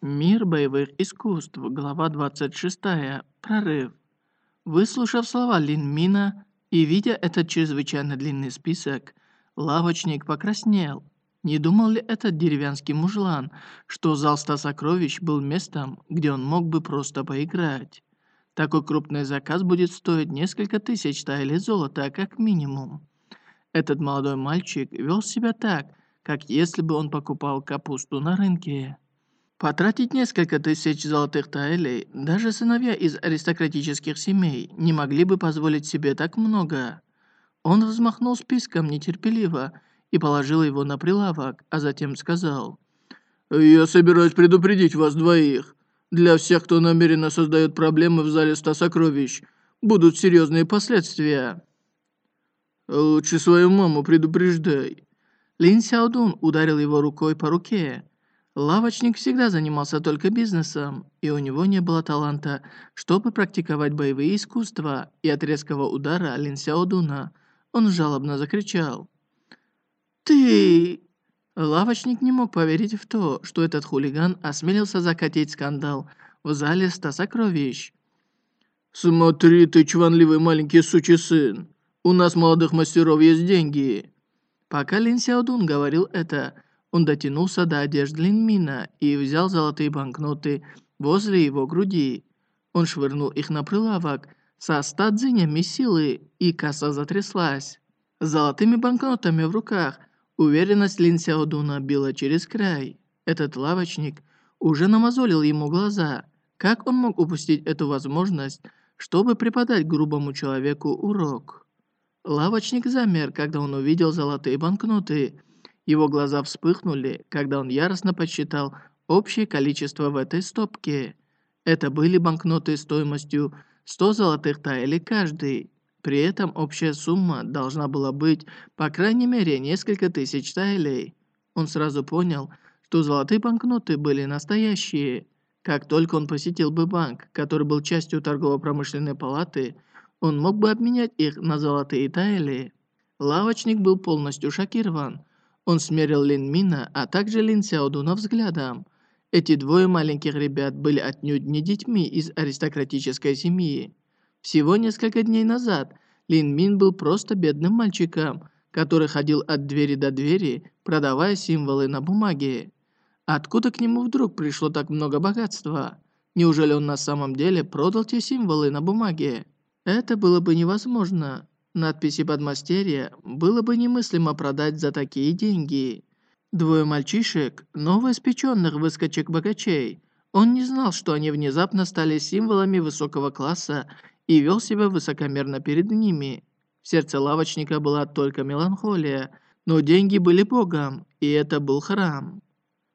Мир боевых искусств, глава 26. Прорыв. Выслушав слова Лин Мина и видя этот чрезвычайно длинный список, лавочник покраснел. Не думал ли этот деревенский мужлан, что зал ста сокровищ был местом, где он мог бы просто поиграть? Такой крупный заказ будет стоить несколько тысяч тайли золота, как минимум. Этот молодой мальчик вел себя так, как если бы он покупал капусту на рынке. Потратить несколько тысяч золотых тайлей даже сыновья из аристократических семей не могли бы позволить себе так много. Он взмахнул списком нетерпеливо и положил его на прилавок, а затем сказал. «Я собираюсь предупредить вас двоих. Для всех, кто намеренно создает проблемы в зале ста сокровищ, будут серьезные последствия». «Лучше свою маму предупреждай». Лин Сяодун ударил его рукой по руке. Лавочник всегда занимался только бизнесом, и у него не было таланта, чтобы практиковать боевые искусства, и от резкого удара Лин Сяодуна он жалобно закричал. «Ты...» Лавочник не мог поверить в то, что этот хулиган осмелился закатить скандал в зале ста сокровищ. «Смотри ты, чванливый маленький сучий сын! У нас, молодых мастеров, есть деньги!» Пока Лин Сяодун говорил это, он дотянулся до одежды Лин Мина и взял золотые банкноты возле его груди. Он швырнул их на прилавок со ста дзинями силы, и касса затряслась. С золотыми банкнотами в руках Уверенность Лин Сяодуна била через край. Этот лавочник уже намазолил ему глаза. Как он мог упустить эту возможность, чтобы преподать грубому человеку урок? Лавочник замер, когда он увидел золотые банкноты. Его глаза вспыхнули, когда он яростно подсчитал общее количество в этой стопке. Это были банкноты стоимостью 100 золотых тайли каждый. При этом общая сумма должна была быть, по крайней мере, несколько тысяч тайлей. Он сразу понял, что золотые банкноты были настоящие. Как только он посетил бы банк, который был частью торгово-промышленной палаты, он мог бы обменять их на золотые тайли. Лавочник был полностью шокирован. Он смерил Лин Мина, а также Лин Сяодуна взглядом. Эти двое маленьких ребят были отнюдь не детьми из аристократической семьи. Всего несколько дней назад Лин Мин был просто бедным мальчиком, который ходил от двери до двери, продавая символы на бумаге. Откуда к нему вдруг пришло так много богатства? Неужели он на самом деле продал те символы на бумаге? Это было бы невозможно. Надписи подмастерья было бы немыслимо продать за такие деньги. Двое мальчишек, новоиспеченных выскочек-богачей. Он не знал, что они внезапно стали символами высокого класса и вел себя высокомерно перед ними. В сердце лавочника была только меланхолия, но деньги были богом, и это был храм.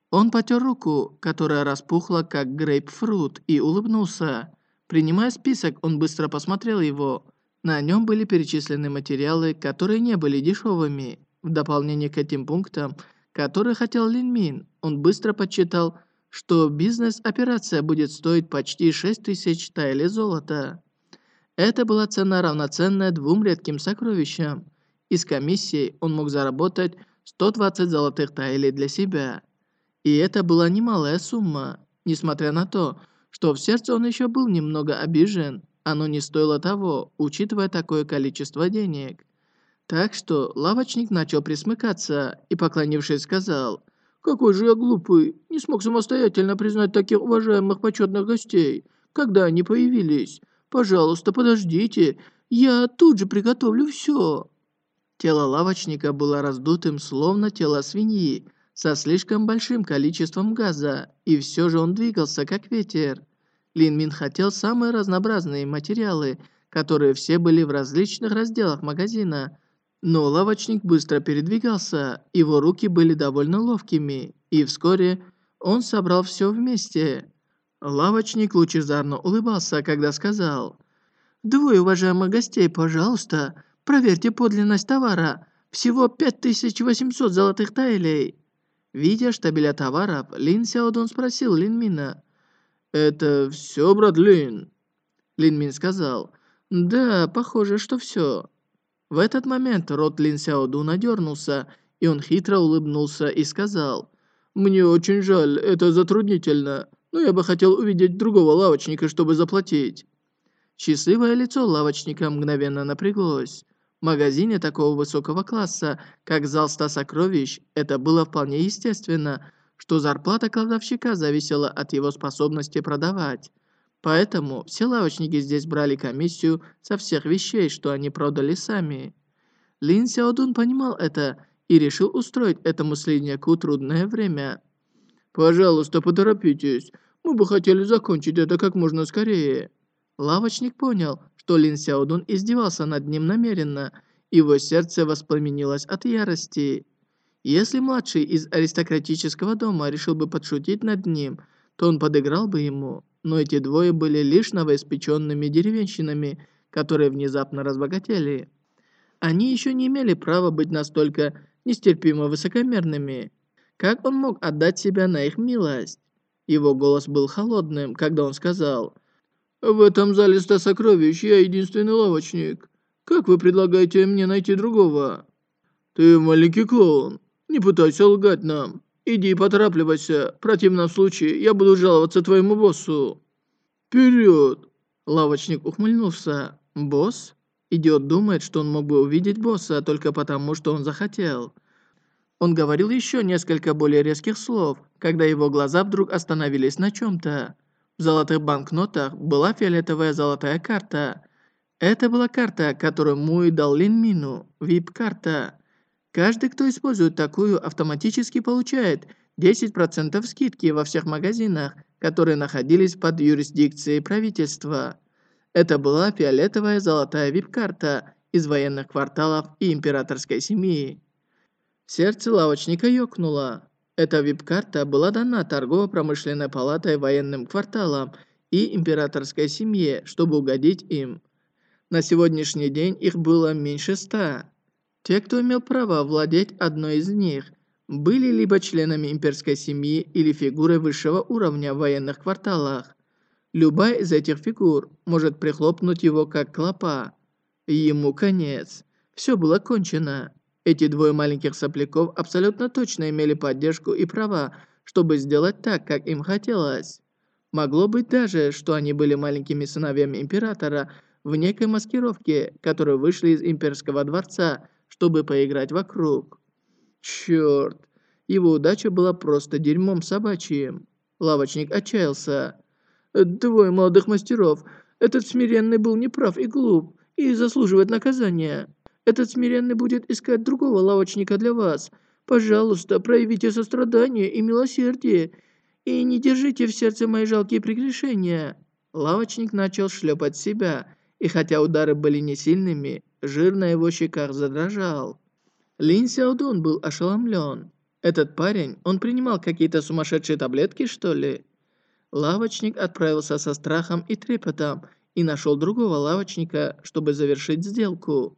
Он потер руку, которая распухла, как грейпфрут, и улыбнулся. Принимая список, он быстро посмотрел его. На нем были перечислены материалы, которые не были дешевыми. В дополнение к этим пунктам, которые хотел Лин Мин, он быстро подсчитал, что бизнес-операция будет стоить почти 6 тысяч тайли золота. Это была цена, равноценная двум редким сокровищам. Из комиссии он мог заработать 120 золотых тайлей для себя. И это была немалая сумма. Несмотря на то, что в сердце он еще был немного обижен, оно не стоило того, учитывая такое количество денег. Так что лавочник начал присмыкаться и, поклонившись, сказал, «Какой же я глупый, не смог самостоятельно признать таких уважаемых почетных гостей, когда они появились. Пожалуйста, подождите, я тут же приготовлю все». Тело лавочника было раздутым, словно тело свиньи, со слишком большим количеством газа, и все же он двигался, как ветер. Лин Мин хотел самые разнообразные материалы, которые все были в различных разделах магазина. Но лавочник быстро передвигался, его руки были довольно ловкими, и вскоре он собрал все вместе. Лавочник лучезарно улыбался, когда сказал, «Двое уважаемых гостей, пожалуйста, проверьте подлинность товара. Всего 5800 золотых тайлей». Видя штабеля товаров, Лин Сяодун спросил Лин Мина, «Это все, брат Лин?» Лин Мин сказал, «Да, похоже, что все». В этот момент рот Лин Сяодуна дернулся, и он хитро улыбнулся и сказал, Мне очень жаль, это затруднительно, но я бы хотел увидеть другого лавочника, чтобы заплатить». Счастливое лицо лавочника мгновенно напряглось. В магазине такого высокого класса, как зал ста сокровищ, это было вполне естественно, что зарплата кладовщика зависела от его способности продавать. Поэтому все лавочники здесь брали комиссию со всех вещей, что они продали сами. Лин Сяодун понимал это и решил устроить этому слизняку трудное время. «Пожалуйста, поторопитесь. Мы бы хотели закончить это как можно скорее». Лавочник понял, что Лин Сяодун издевался над ним намеренно, его сердце воспламенилось от ярости. Если младший из аристократического дома решил бы подшутить над ним, то он подыграл бы ему, но эти двое были лишь новоиспеченными деревенщинами, которые внезапно разбогатели. Они еще не имели права быть настолько нестерпимо высокомерными. Как он мог отдать себя на их милость? Его голос был холодным, когда он сказал «В этом зале ста сокровищ я единственный лавочник. Как вы предлагаете мне найти другого?» «Ты маленький клоун. Не пытайся лгать нам. Иди поторапливайся. В противном случае я буду жаловаться твоему боссу». «Вперед!» Лавочник ухмыльнулся. «Босс?» Идиот думает, что он мог бы увидеть босса только потому, что он захотел. Он говорил еще несколько более резких слов, когда его глаза вдруг остановились на чем-то. В золотых банкнотах была фиолетовая золотая карта. Это была карта, которую Муи дал Лин Мину, VIP-карта. Каждый, кто использует такую, автоматически получает 10% скидки во всех магазинах, которые находились под юрисдикцией правительства. Это была фиолетовая золотая VIP-карта из военных кварталов и императорской семьи. Сердце лавочника ёкнуло. Эта вип-карта была дана торгово-промышленной палатой военным кварталам и императорской семье, чтобы угодить им. На сегодняшний день их было меньше ста. Те, кто имел право владеть одной из них, были либо членами имперской семьи или фигурой высшего уровня в военных кварталах. Любая из этих фигур может прихлопнуть его как клопа. Ему конец. Все было кончено. Эти двое маленьких сопляков абсолютно точно имели поддержку и права, чтобы сделать так, как им хотелось. Могло быть даже, что они были маленькими сыновьями Императора в некой маскировке, которые вышли из Имперского дворца, чтобы поиграть вокруг. Чёрт, его удача была просто дерьмом собачьим. Лавочник отчаялся. «Двое молодых мастеров. Этот смиренный был неправ и глуп, и заслуживает наказания. Этот смиренный будет искать другого лавочника для вас. Пожалуйста, проявите сострадание и милосердие, и не держите в сердце мои жалкие прегрешения». Лавочник начал шлепать себя, и хотя удары были не сильными, жир на его щеках задрожал. Лин Сяодун был ошеломлен. Этот парень, он принимал какие-то сумасшедшие таблетки, что ли? Лавочник отправился со страхом и трепетом и нашел другого лавочника, чтобы завершить сделку.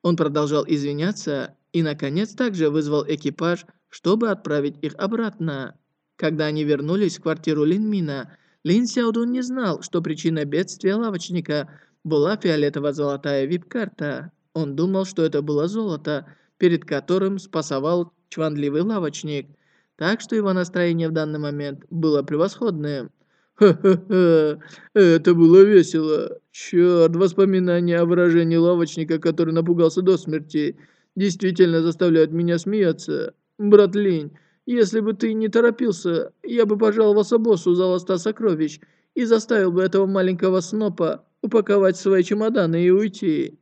Он продолжал извиняться и, наконец, также вызвал экипаж, чтобы отправить их обратно. Когда они вернулись в квартиру Линмина, Лин Сяодун не знал, что причиной бедствия лавочника была фиолетово-золотая вип-карта. Он думал, что это было золото, перед которым спасовал чванливый лавочник, так что его настроение в данный момент было превосходным. Ха-ха-ха, это было весело. Черт, воспоминания о выражении лавочника, который напугался до смерти, действительно заставляют меня смеяться. Брат Линь, если бы ты не торопился, я бы пожаловался боссу за ласта сокровищ и заставил бы этого маленького снопа упаковать свои чемоданы и уйти.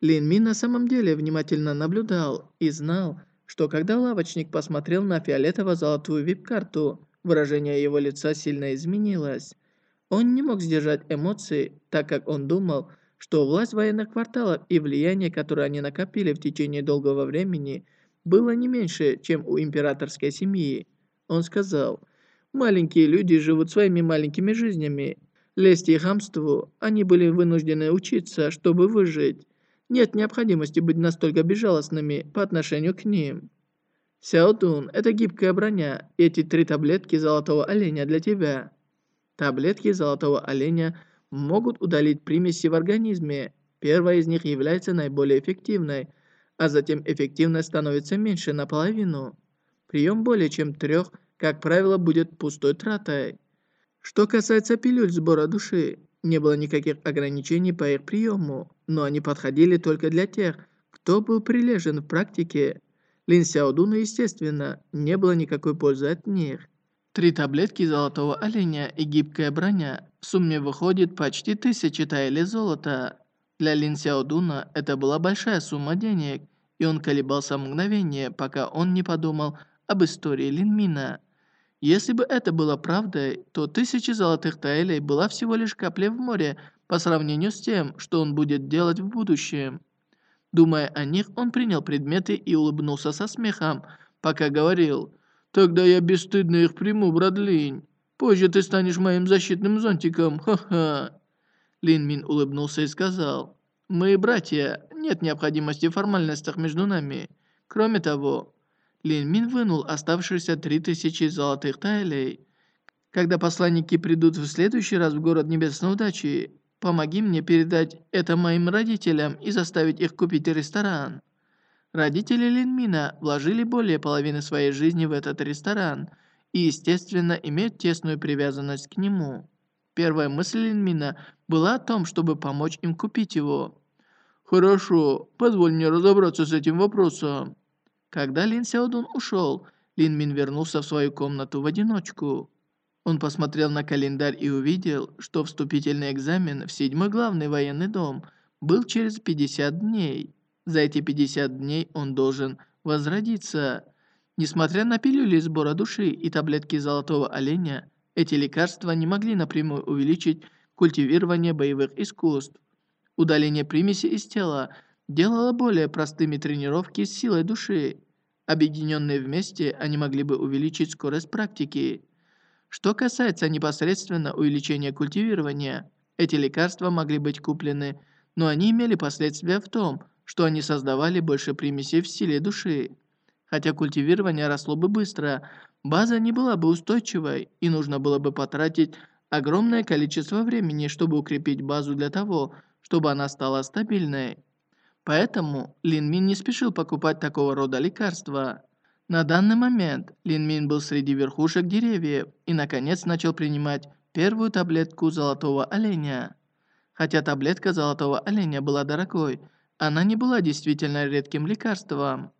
Лин Мин на самом деле внимательно наблюдал и знал, что когда лавочник посмотрел на фиолетово-золотую вип-карту, Выражение его лица сильно изменилось. Он не мог сдержать эмоции, так как он думал, что власть военных кварталов и влияние, которое они накопили в течение долгого времени, было не меньше, чем у императорской семьи. Он сказал, «Маленькие люди живут своими маленькими жизнями. Лести и хамству они были вынуждены учиться, чтобы выжить. Нет необходимости быть настолько безжалостными по отношению к ним». Сяотун, это гибкая броня. Эти три таблетки золотого оленя для тебя. Таблетки золотого оленя могут удалить примеси в организме. Первая из них является наиболее эффективной, а затем эффективность становится меньше наполовину. Прием более чем трех как правило, будет пустой тратой. Что касается пилюль сбора души, не было никаких ограничений по их приему, но они подходили только для тех, кто был прилежен в практике. Лин Сяодуну, естественно, не было никакой пользы от них. Три таблетки золотого оленя и гибкая броня в сумме выходит почти тысячи тайли золота. Для Лин Сяодуна это была большая сумма денег, и он колебался мгновение, пока он не подумал об истории Лин Мина. Если бы это было правдой, то тысяча золотых таэлей была всего лишь каплей в море по сравнению с тем, что он будет делать в будущем. Думая о них, он принял предметы и улыбнулся со смехом, пока говорил «Тогда я бесстыдно их приму, брат Линь. Позже ты станешь моим защитным зонтиком, ха-ха». Лин Мин улыбнулся и сказал «Мы братья, нет необходимости в формальностях между нами. Кроме того, Лин Мин вынул оставшиеся три тысячи золотых тайлей. «Когда посланники придут в следующий раз в город Небесной Удачи, помоги мне передать это моим родителям и заставить их купить ресторан». Родители Лин Мина вложили более половины своей жизни в этот ресторан и, естественно, имеют тесную привязанность к нему. Первая мысль Лин Мина была о том, чтобы помочь им купить его. «Хорошо, позволь мне разобраться с этим вопросом». Когда Лин Сяодун ушел, Лин Мин вернулся в свою комнату в одиночку. Он посмотрел на календарь и увидел, что вступительный экзамен в седьмой главный военный дом был через 50 дней. За эти 50 дней он должен возродиться. Несмотря на пилюли сбора души и таблетки золотого оленя, эти лекарства не могли напрямую увеличить культивирование боевых искусств. Удаление примеси из тела делало более простыми тренировки с силой души. Объединенные вместе, они могли бы увеличить скорость практики. Что касается непосредственно увеличения культивирования, эти лекарства могли быть куплены, но они имели последствия в том, что они создавали больше примесей в силе души. Хотя культивирование росло бы быстро, база не была бы устойчивой, и нужно было бы потратить огромное количество времени, чтобы укрепить базу для того, чтобы она стала стабильной. Поэтому Лин Мин не спешил покупать такого рода лекарства. На данный момент Лин Мин был среди верхушек деревьев и наконец начал принимать первую таблетку золотого оленя. Хотя таблетка золотого оленя была дорогой, она не была действительно редким лекарством.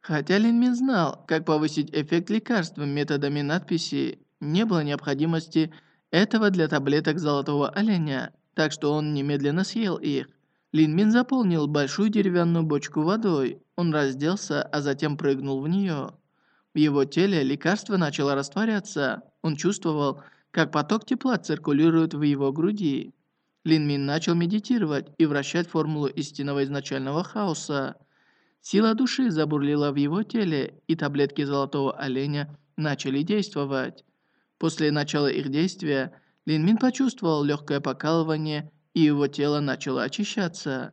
Хотя Лин Мин знал, как повысить эффект лекарства методами надписи, не было необходимости этого для таблеток золотого оленя, так что он немедленно съел их. Лин Мин заполнил большую деревянную бочку водой. Он разделся, а затем прыгнул в нее. В его теле лекарство начало растворяться. Он чувствовал, как поток тепла циркулирует в его груди. Лин Мин начал медитировать и вращать формулу истинного изначального хаоса. Сила души забурлила в его теле, и таблетки золотого оленя начали действовать. После начала их действия Лин Мин почувствовал легкое покалывание и его тело начало очищаться.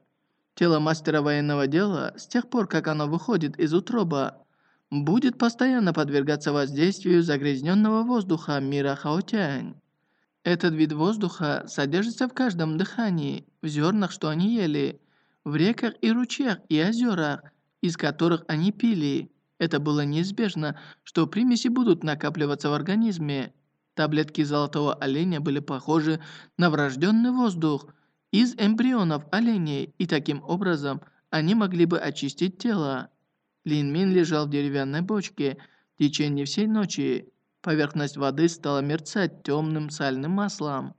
Тело мастера военного дела, с тех пор, как оно выходит из утроба, будет постоянно подвергаться воздействию загрязненного воздуха мира Хаотянь. Этот вид воздуха содержится в каждом дыхании, в зернах, что они ели, в реках и ручьях и озерах, из которых они пили. Это было неизбежно, что примеси будут накапливаться в организме. Таблетки золотого оленя были похожи на врожденный воздух из эмбрионов оленей, и таким образом они могли бы очистить тело. Лин Мин лежал в деревянной бочке в течение всей ночи. Поверхность воды стала мерцать темным сальным маслом.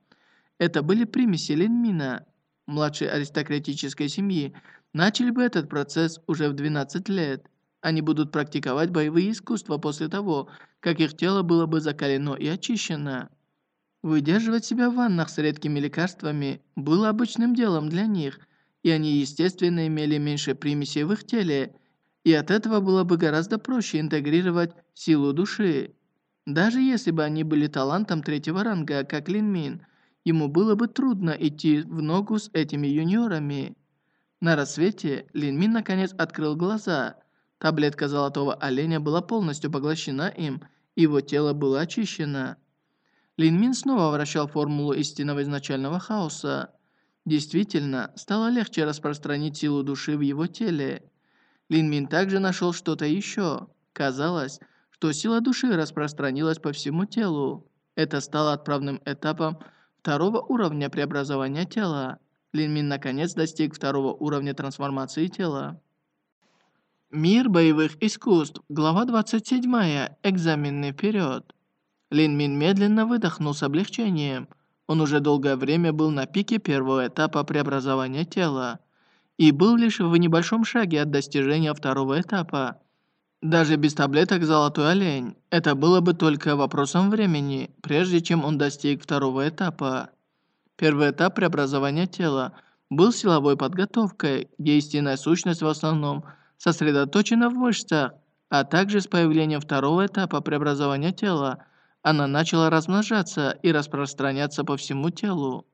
Это были примеси Лин Мина. Младшей аристократической семьи начали бы этот процесс уже в 12 лет. Они будут практиковать боевые искусства после того, как их тело было бы закалено и очищено. Выдерживать себя в ваннах с редкими лекарствами было обычным делом для них, и они, естественно, имели меньше примесей в их теле, и от этого было бы гораздо проще интегрировать силу души. Даже если бы они были талантом третьего ранга, как Лин Мин, ему было бы трудно идти в ногу с этими юниорами. На рассвете Лин Мин наконец открыл глаза. Таблетка золотого оленя была полностью поглощена им, его тело было очищено. Лин Мин снова вращал формулу истинного изначального хаоса. Действительно, стало легче распространить силу души в его теле. Лин Мин также нашел что-то еще. Казалось, что сила души распространилась по всему телу. Это стало отправным этапом второго уровня преобразования тела. Лин Мин наконец достиг второго уровня трансформации тела. Мир боевых искусств. Глава 27. Экзаменный период. Лин Мин медленно выдохнул с облегчением. Он уже долгое время был на пике первого этапа преобразования тела и был лишь в небольшом шаге от достижения второго этапа. Даже без таблеток «Золотой олень» это было бы только вопросом времени, прежде чем он достиг второго этапа. Первый этап преобразования тела был силовой подготовкой, где истинная сущность в основном сосредоточена в мышцах, а также с появлением второго этапа преобразования тела она начала размножаться и распространяться по всему телу.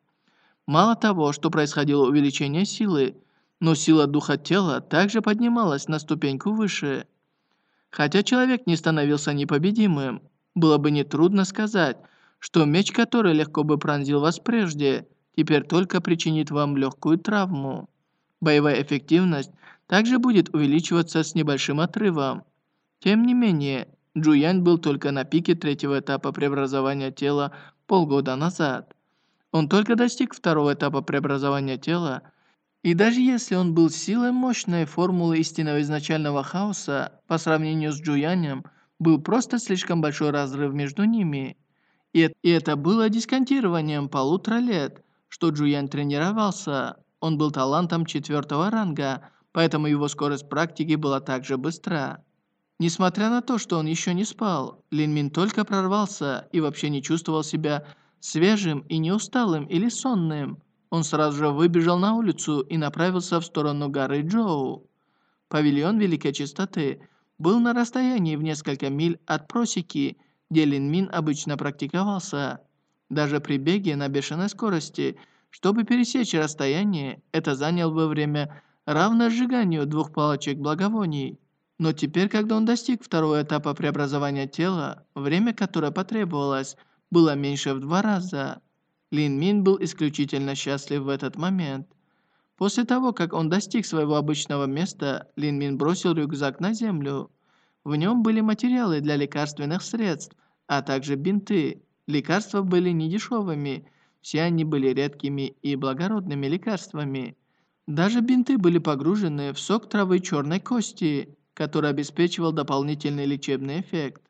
Мало того, что происходило увеличение силы, но сила духа тела также поднималась на ступеньку выше. Хотя человек не становился непобедимым, было бы нетрудно сказать, что меч, который легко бы пронзил вас прежде, теперь только причинит вам легкую травму. Боевая эффективность также будет увеличиваться с небольшим отрывом. Тем не менее, Джуянь был только на пике третьего этапа преобразования тела полгода назад. Он только достиг второго этапа преобразования тела и даже если он был силой мощной формулы истинного изначального хаоса, по сравнению с Джуянем, был просто слишком большой разрыв между ними. И, это было дисконтированием полутора лет, что Джуян тренировался. Он был талантом четвертого ранга, поэтому его скорость практики была также быстра. Несмотря на то, что он еще не спал, Лин Мин только прорвался и вообще не чувствовал себя свежим и не усталым или сонным. Он сразу же выбежал на улицу и направился в сторону горы Джоу. Павильон Великой Чистоты был на расстоянии в несколько миль от просеки, где Лин Мин обычно практиковался. Даже при беге на бешеной скорости, чтобы пересечь расстояние, это заняло бы время, равное сжиганию двух палочек благовоний. Но теперь, когда он достиг второго этапа преобразования тела, время, которое потребовалось, было меньше в два раза – Лин Мин был исключительно счастлив в этот момент. После того, как он достиг своего обычного места, Лин Мин бросил рюкзак на землю. В нем были материалы для лекарственных средств, а также бинты. Лекарства были недешевыми, все они были редкими и благородными лекарствами. Даже бинты были погружены в сок травы черной кости, который обеспечивал дополнительный лечебный эффект.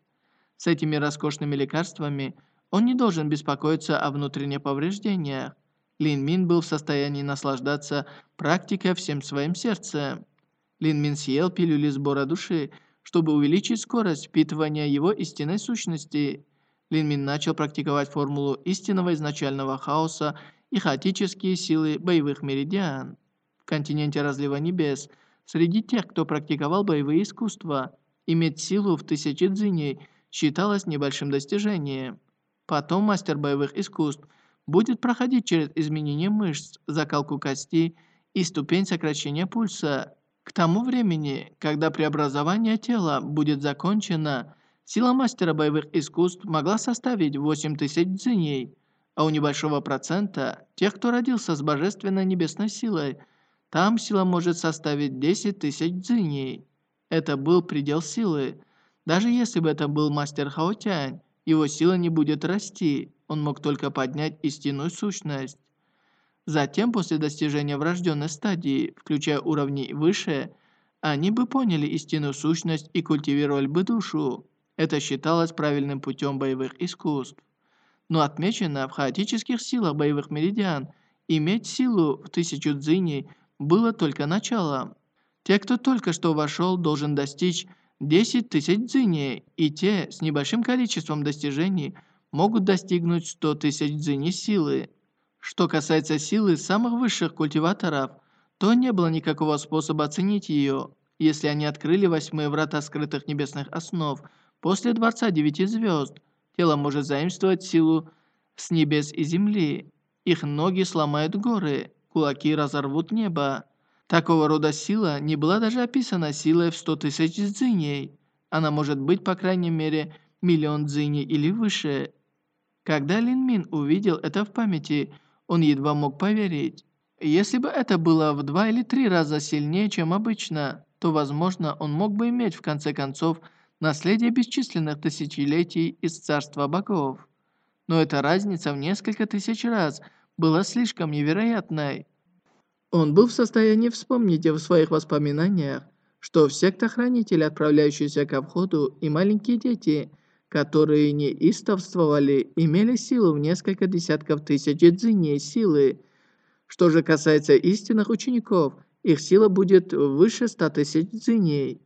С этими роскошными лекарствами – он не должен беспокоиться о внутренних повреждениях. Лин Мин был в состоянии наслаждаться практикой всем своим сердцем. Лин Мин съел пилюли сбора души, чтобы увеличить скорость впитывания его истинной сущности. Лин Мин начал практиковать формулу истинного изначального хаоса и хаотические силы боевых меридиан. Континенте разлива небес, среди тех, кто практиковал боевые искусства, иметь силу в тысячи дзиней считалось небольшим достижением. Потом мастер боевых искусств будет проходить через изменение мышц, закалку костей и ступень сокращения пульса. К тому времени, когда преобразование тела будет закончено, сила мастера боевых искусств могла составить 8000 дзиней, а у небольшого процента тех, кто родился с божественной небесной силой, там сила может составить 10 тысяч дзиней. Это был предел силы. Даже если бы это был мастер Хаотянь, его сила не будет расти, он мог только поднять истинную сущность. Затем, после достижения врожденной стадии, включая уровни выше, они бы поняли истинную сущность и культивировали бы душу. Это считалось правильным путем боевых искусств. Но отмечено в хаотических силах боевых меридиан, иметь силу в тысячу дзиней было только началом. Те, кто только что вошел, должен достичь 10 тысяч дзиней, и те с небольшим количеством достижений могут достигнуть 100 тысяч дзиней силы. Что касается силы самых высших культиваторов, то не было никакого способа оценить ее, если они открыли восьмые врата скрытых небесных основ после Дворца Девяти Звезд. Тело может заимствовать силу с небес и земли. Их ноги сломают горы, кулаки разорвут небо. Такого рода сила не была даже описана силой в 100 тысяч дзиней. Она может быть, по крайней мере, миллион дзиней или выше. Когда Лин Мин увидел это в памяти, он едва мог поверить. Если бы это было в два или три раза сильнее, чем обычно, то, возможно, он мог бы иметь, в конце концов, наследие бесчисленных тысячелетий из царства богов. Но эта разница в несколько тысяч раз была слишком невероятной. Он был в состоянии вспомнить в своих воспоминаниях, что в сектах хранителей, отправляющиеся ко входу, и маленькие дети, которые не истовствовали, имели силу в несколько десятков тысяч дзиней силы. Что же касается истинных учеников, их сила будет выше ста тысяч дзиней.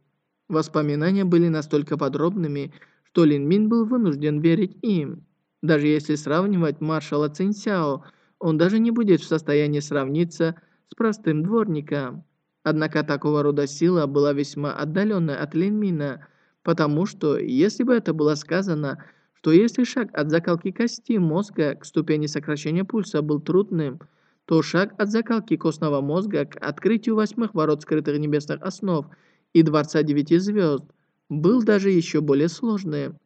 Воспоминания были настолько подробными, что Лин Мин был вынужден верить им. Даже если сравнивать маршала Цинсяо, он даже не будет в состоянии сравниться с простым дворником. Однако такого рода сила была весьма отдаленной от Лин Мина, потому что, если бы это было сказано, что если шаг от закалки кости мозга к ступени сокращения пульса был трудным, то шаг от закалки костного мозга к открытию восьмых ворот скрытых небесных основ – и Дворца Девяти Звезд был даже еще более сложным.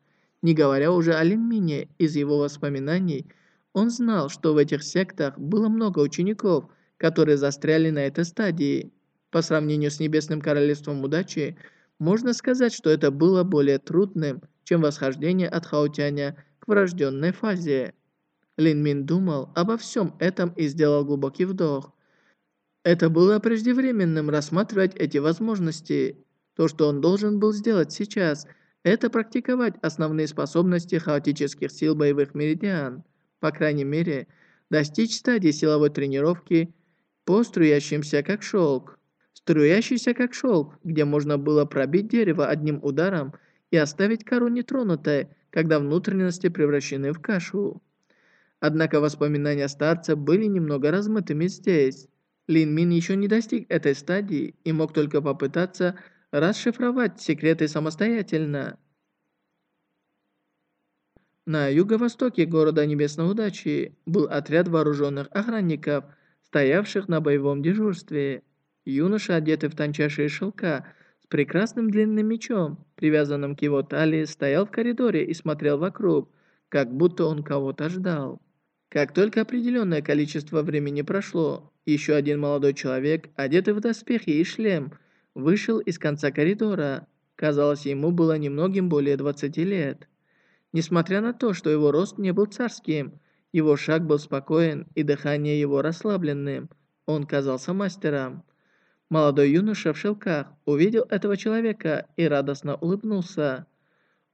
Не говоря уже о Линмине, из его воспоминаний, он знал, что в этих сектах было много учеников, которые застряли на этой стадии. По сравнению с Небесным Королевством Удачи, можно сказать, что это было более трудным, чем восхождение от Хаотяня к врожденной фазе. Лин Мин думал обо всем этом и сделал глубокий вдох. Это было преждевременным рассматривать эти возможности. То, что он должен был сделать сейчас, это практиковать основные способности хаотических сил боевых меридиан. По крайней мере, достичь стадии силовой тренировки по струящимся как шелк. Струящийся как шелк, где можно было пробить дерево одним ударом и оставить кору нетронутой, когда внутренности превращены в кашу. Однако воспоминания старца были немного размытыми здесь. Лин Мин еще не достиг этой стадии и мог только попытаться расшифровать секреты самостоятельно. На юго-востоке города Небесной Удачи был отряд вооруженных охранников, стоявших на боевом дежурстве. Юноша, одетый в тончайшие шелка, с прекрасным длинным мечом, привязанным к его талии, стоял в коридоре и смотрел вокруг, как будто он кого-то ждал. Как только определенное количество времени прошло, еще один молодой человек, одетый в доспехи и шлем, вышел из конца коридора. Казалось, ему было немногим более 20 лет. Несмотря на то, что его рост не был царским, его шаг был спокоен и дыхание его расслабленным. Он казался мастером. Молодой юноша в шелках увидел этого человека и радостно улыбнулся.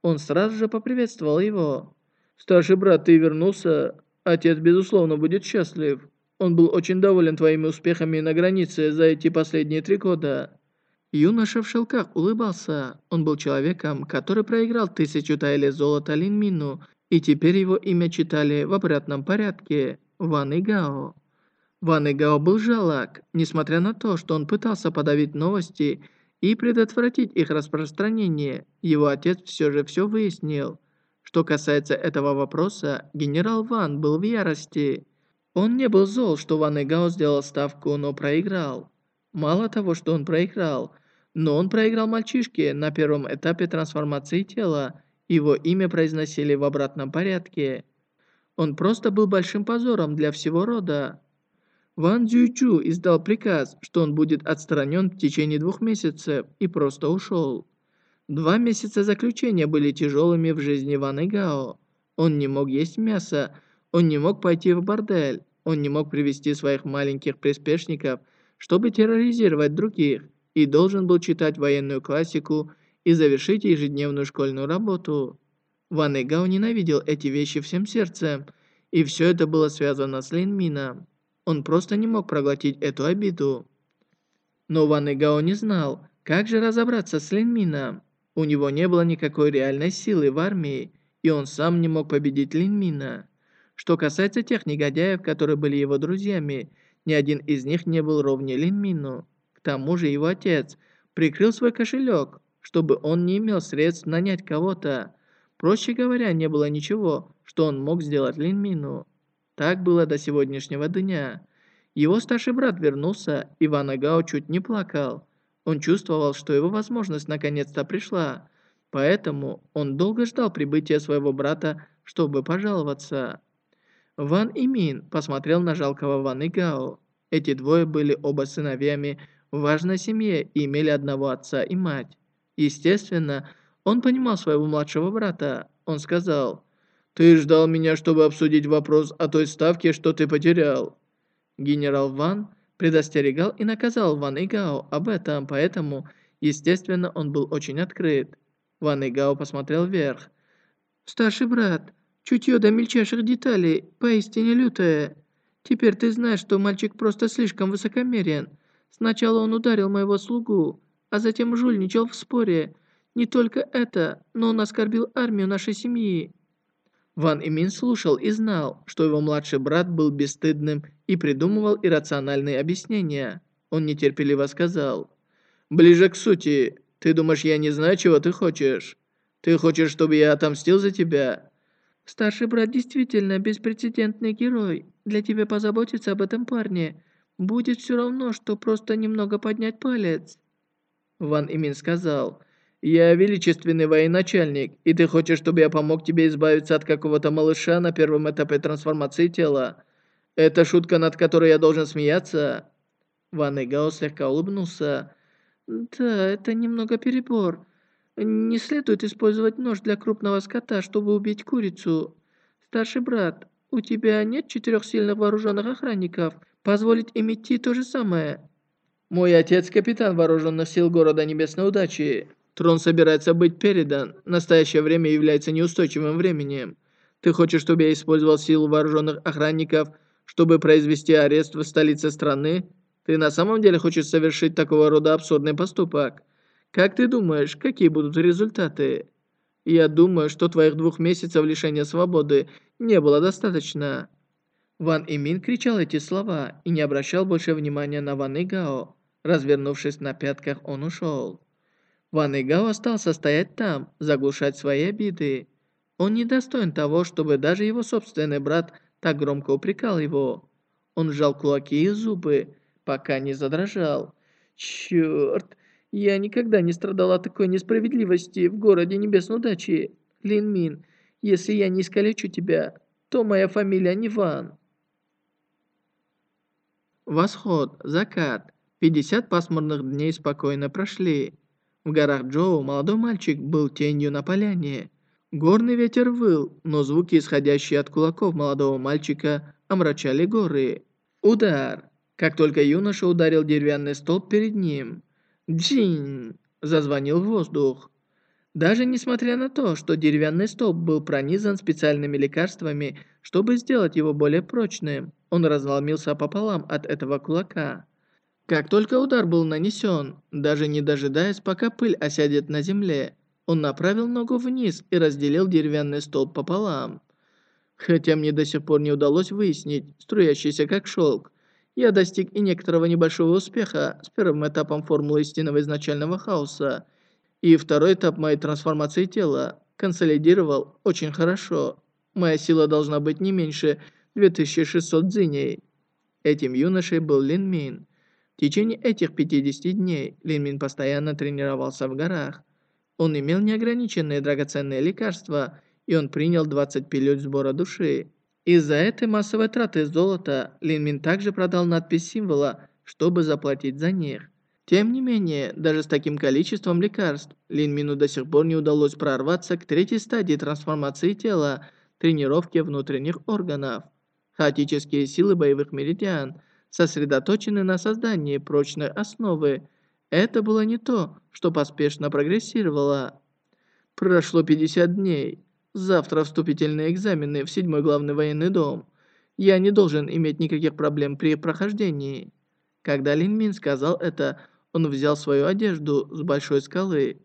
Он сразу же поприветствовал его. «Старший брат, ты вернулся? Отец, безусловно, будет счастлив. Он был очень доволен твоими успехами на границе за эти последние три года». Юноша в шелках улыбался. Он был человеком, который проиграл тысячу тайли золота Линмину, и теперь его имя читали в обратном порядке – Ван Игао. Ван Игао был жалок, несмотря на то, что он пытался подавить новости и предотвратить их распространение. Его отец все же все выяснил – что касается этого вопроса, генерал Ван был в ярости. Он не был зол, что Ван Игао сделал ставку, но проиграл. Мало того, что он проиграл, но он проиграл мальчишке на первом этапе трансформации тела. Его имя произносили в обратном порядке. Он просто был большим позором для всего рода. Ван Цзючу издал приказ, что он будет отстранен в течение двух месяцев и просто ушел. Два месяца заключения были тяжелыми в жизни Ван Игао. Он не мог есть мясо, он не мог пойти в бордель, он не мог привести своих маленьких приспешников, чтобы терроризировать других, и должен был читать военную классику и завершить ежедневную школьную работу. Ван Игао ненавидел эти вещи всем сердцем, и все это было связано с Лин Мином. Он просто не мог проглотить эту обиду. Но Ван Игао не знал, как же разобраться с Лин Мином. У него не было никакой реальной силы в армии, и он сам не мог победить Линмина. Что касается тех негодяев, которые были его друзьями, ни один из них не был ровнее Линмину. К тому же его отец прикрыл свой кошелек, чтобы он не имел средств нанять кого-то. Проще говоря, не было ничего, что он мог сделать Линмину. Так было до сегодняшнего дня. Его старший брат вернулся, и Ван Агао чуть не плакал. Он чувствовал, что его возможность наконец-то пришла, поэтому он долго ждал прибытия своего брата, чтобы пожаловаться. Ван Имин посмотрел на жалкого Ван Игао. Эти двое были оба сыновьями в важной семье и имели одного отца и мать. Естественно, Он понимал своего младшего брата. Он сказал, «Ты ждал меня, чтобы обсудить вопрос о той ставке, что ты потерял». Генерал Ван предостерегал и наказал Ван Игао об этом, поэтому, естественно, он был очень открыт. Ван Игао посмотрел вверх. «Старший брат, чутье до мельчайших деталей, поистине лютое. Теперь ты знаешь, что мальчик просто слишком высокомерен. Сначала он ударил моего слугу, а затем жульничал в споре, не только это, но он оскорбил армию нашей семьи». Ван Имин слушал и знал, что его младший брат был бесстыдным и придумывал иррациональные объяснения. Он нетерпеливо сказал, «Ближе к сути, ты думаешь, я не знаю, чего ты хочешь? Ты хочешь, чтобы я отомстил за тебя?» «Старший брат действительно беспрецедентный герой. Для тебя позаботиться об этом парне будет все равно, что просто немного поднять палец». Ван Имин сказал, «Я величественный военачальник, и ты хочешь, чтобы я помог тебе избавиться от какого-то малыша на первом этапе трансформации тела? Это шутка, над которой я должен смеяться?» Ван Игао слегка улыбнулся. «Да, это немного перебор. Не следует использовать нож для крупного скота, чтобы убить курицу. Старший брат, у тебя нет четырех сильных вооруженных охранников? Позволить им идти то же самое?» «Мой отец – капитан вооруженных сил города Небесной Удачи. Трон собирается быть передан. Настоящее время является неустойчивым временем. Ты хочешь, чтобы я использовал силу вооруженных охранников, чтобы произвести арест в столице страны? Ты на самом деле хочешь совершить такого рода абсурдный поступок? Как ты думаешь, какие будут результаты? Я думаю, что твоих двух месяцев лишения свободы не было достаточно». Ван Имин кричал эти слова и не обращал больше внимания на Ван Игао. Развернувшись на пятках, он ушел. Ван Игао остался стоять там, заглушать свои обиды. Он не достоин того, чтобы даже его собственный брат так громко упрекал его. Он сжал кулаки и зубы, пока не задрожал. «Чёрт! Я никогда не страдал от такой несправедливости в городе Небесной Удачи. Лин Мин, если я не искалечу тебя, то моя фамилия не Ван». Восход, закат. 50 пасмурных дней спокойно прошли. В горах Джоу молодой мальчик был тенью на поляне. Горный ветер выл, но звуки, исходящие от кулаков молодого мальчика, омрачали горы. Удар. Как только юноша ударил деревянный столб перед ним. Джин! Зазвонил воздух. Даже несмотря на то, что деревянный столб был пронизан специальными лекарствами, чтобы сделать его более прочным, он разломился пополам от этого кулака. Как только удар был нанесен, даже не дожидаясь, пока пыль осядет на земле, он направил ногу вниз и разделил деревянный столб пополам. Хотя мне до сих пор не удалось выяснить, струящийся как шелк, я достиг и некоторого небольшого успеха с первым этапом формулы истинного изначального хаоса, и второй этап моей трансформации тела консолидировал очень хорошо. Моя сила должна быть не меньше 2600 дзиней. Этим юношей был Лин Мин. В течение этих 50 дней Лин Мин постоянно тренировался в горах. Он имел неограниченные драгоценные лекарства, и он принял 20 пилюль сбора души. Из-за этой массовой траты золота Лин Мин также продал надпись символа, чтобы заплатить за них. Тем не менее, даже с таким количеством лекарств, Лин Мину до сих пор не удалось прорваться к третьей стадии трансформации тела, тренировки внутренних органов. Хаотические силы боевых меридиан – сосредоточены на создании прочной основы. Это было не то, что поспешно прогрессировало. Прошло 50 дней. Завтра вступительные экзамены в седьмой главный военный дом. Я не должен иметь никаких проблем при прохождении. Когда Лин Мин сказал это, он взял свою одежду с большой скалы.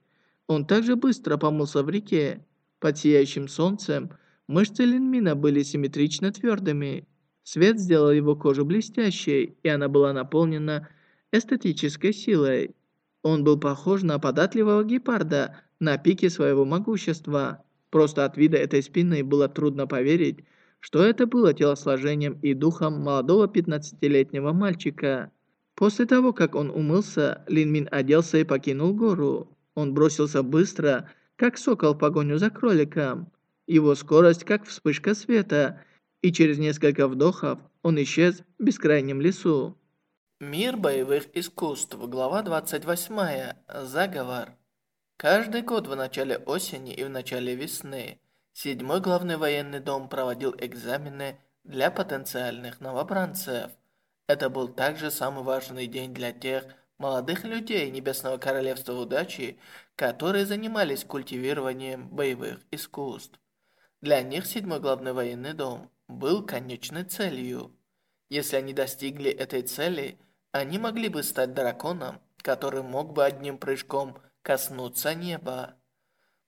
Он также быстро помылся в реке. Под сияющим солнцем мышцы Лин Мина были симметрично твердыми. Свет сделал его кожу блестящей, и она была наполнена эстетической силой. Он был похож на податливого гепарда на пике своего могущества. Просто от вида этой спины было трудно поверить, что это было телосложением и духом молодого 15-летнего мальчика. После того, как он умылся, Лин Мин оделся и покинул гору. Он бросился быстро, как сокол в погоню за кроликом. Его скорость, как вспышка света – и через несколько вдохов он исчез в бескрайнем лесу. Мир боевых искусств, глава 28. Заговор. Каждый год в начале осени и в начале весны седьмой главный военный дом проводил экзамены для потенциальных новобранцев. Это был также самый важный день для тех молодых людей Небесного Королевства Удачи, которые занимались культивированием боевых искусств. Для них седьмой главный военный дом был конечной целью. Если они достигли этой цели, они могли бы стать драконом, который мог бы одним прыжком коснуться неба.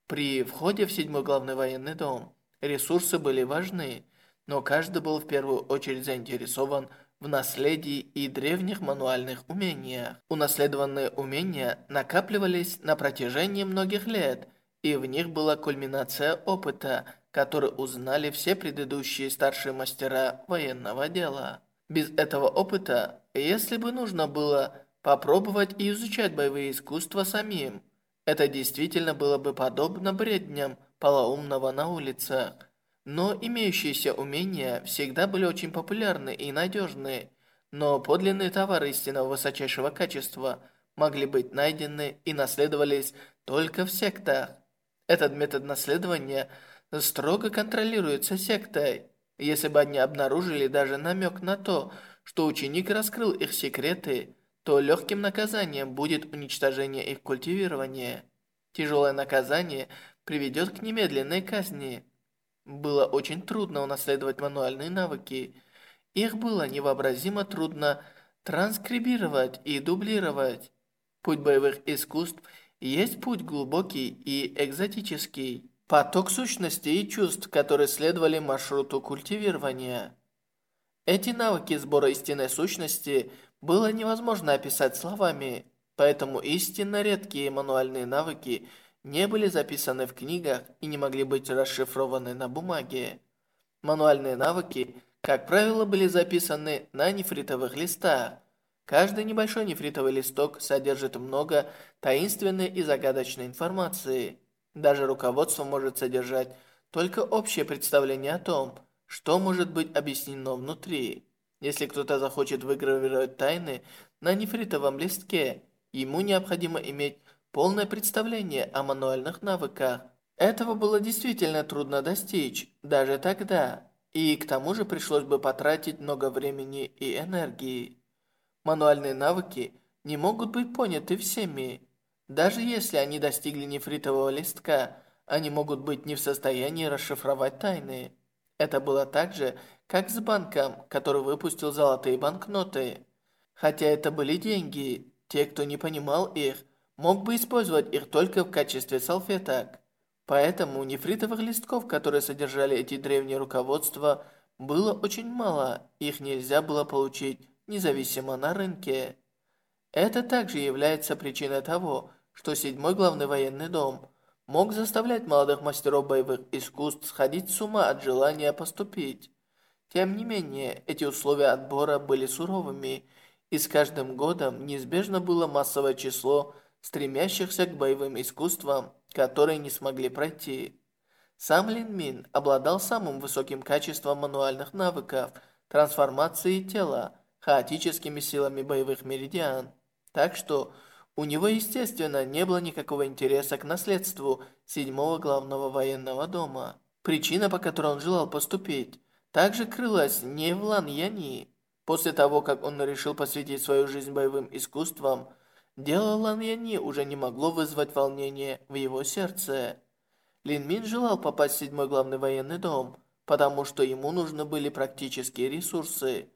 При входе в седьмой главный военный дом ресурсы были важны, но каждый был в первую очередь заинтересован в наследии и древних мануальных умениях. Унаследованные умения накапливались на протяжении многих лет, и в них была кульминация опыта, который узнали все предыдущие старшие мастера военного дела. Без этого опыта, если бы нужно было попробовать и изучать боевые искусства самим, это действительно было бы подобно бредням полоумного на улицах. Но имеющиеся умения всегда были очень популярны и надежны, но подлинные товары истинного высочайшего качества могли быть найдены и наследовались только в сектах. Этот метод наследования строго контролируется сектой. Если бы они обнаружили даже намек на то, что ученик раскрыл их секреты, то легким наказанием будет уничтожение их культивирования. Тяжелое наказание приведет к немедленной казни. Было очень трудно унаследовать мануальные навыки. Их было невообразимо трудно транскрибировать и дублировать. Путь боевых искусств есть путь глубокий и экзотический. Поток сущностей и чувств, которые следовали маршруту культивирования. Эти навыки сбора истинной сущности было невозможно описать словами, поэтому истинно редкие мануальные навыки – не были записаны в книгах и не могли быть расшифрованы на бумаге. Мануальные навыки, как правило, были записаны на нефритовых листах. Каждый небольшой нефритовый листок содержит много таинственной и загадочной информации. Даже руководство может содержать только общее представление о том, что может быть объяснено внутри. Если кто-то захочет выгравировать тайны на нефритовом листке, ему необходимо иметь полное представление о мануальных навыках. Этого было действительно трудно достичь, даже тогда, и к тому же пришлось бы потратить много времени и энергии. Мануальные навыки не могут быть поняты всеми. Даже если они достигли нефритового листка, они могут быть не в состоянии расшифровать тайны. Это было так же, как с банком, который выпустил золотые банкноты. Хотя это были деньги, те, кто не понимал их, мог бы использовать их только в качестве салфеток. Поэтому нефритовых листков, которые содержали эти древние руководства, было очень мало, их нельзя было получить независимо на рынке. Это также является причиной того, что седьмой главный военный дом мог заставлять молодых мастеров боевых искусств сходить с ума от желания поступить. Тем не менее, эти условия отбора были суровыми, и с каждым годом неизбежно было массовое число стремящихся к боевым искусствам, которые не смогли пройти. Сам Лин Мин обладал самым высоким качеством мануальных навыков, трансформации тела, хаотическими силами боевых меридиан. Так что у него, естественно, не было никакого интереса к наследству седьмого главного военного дома. Причина, по которой он желал поступить, также крылась не в Лан Яни. После того, как он решил посвятить свою жизнь боевым искусствам, Дело Лан Яни уже не могло вызвать волнение в его сердце. Лин Мин желал попасть в седьмой главный военный дом, потому что ему нужны были практические ресурсы.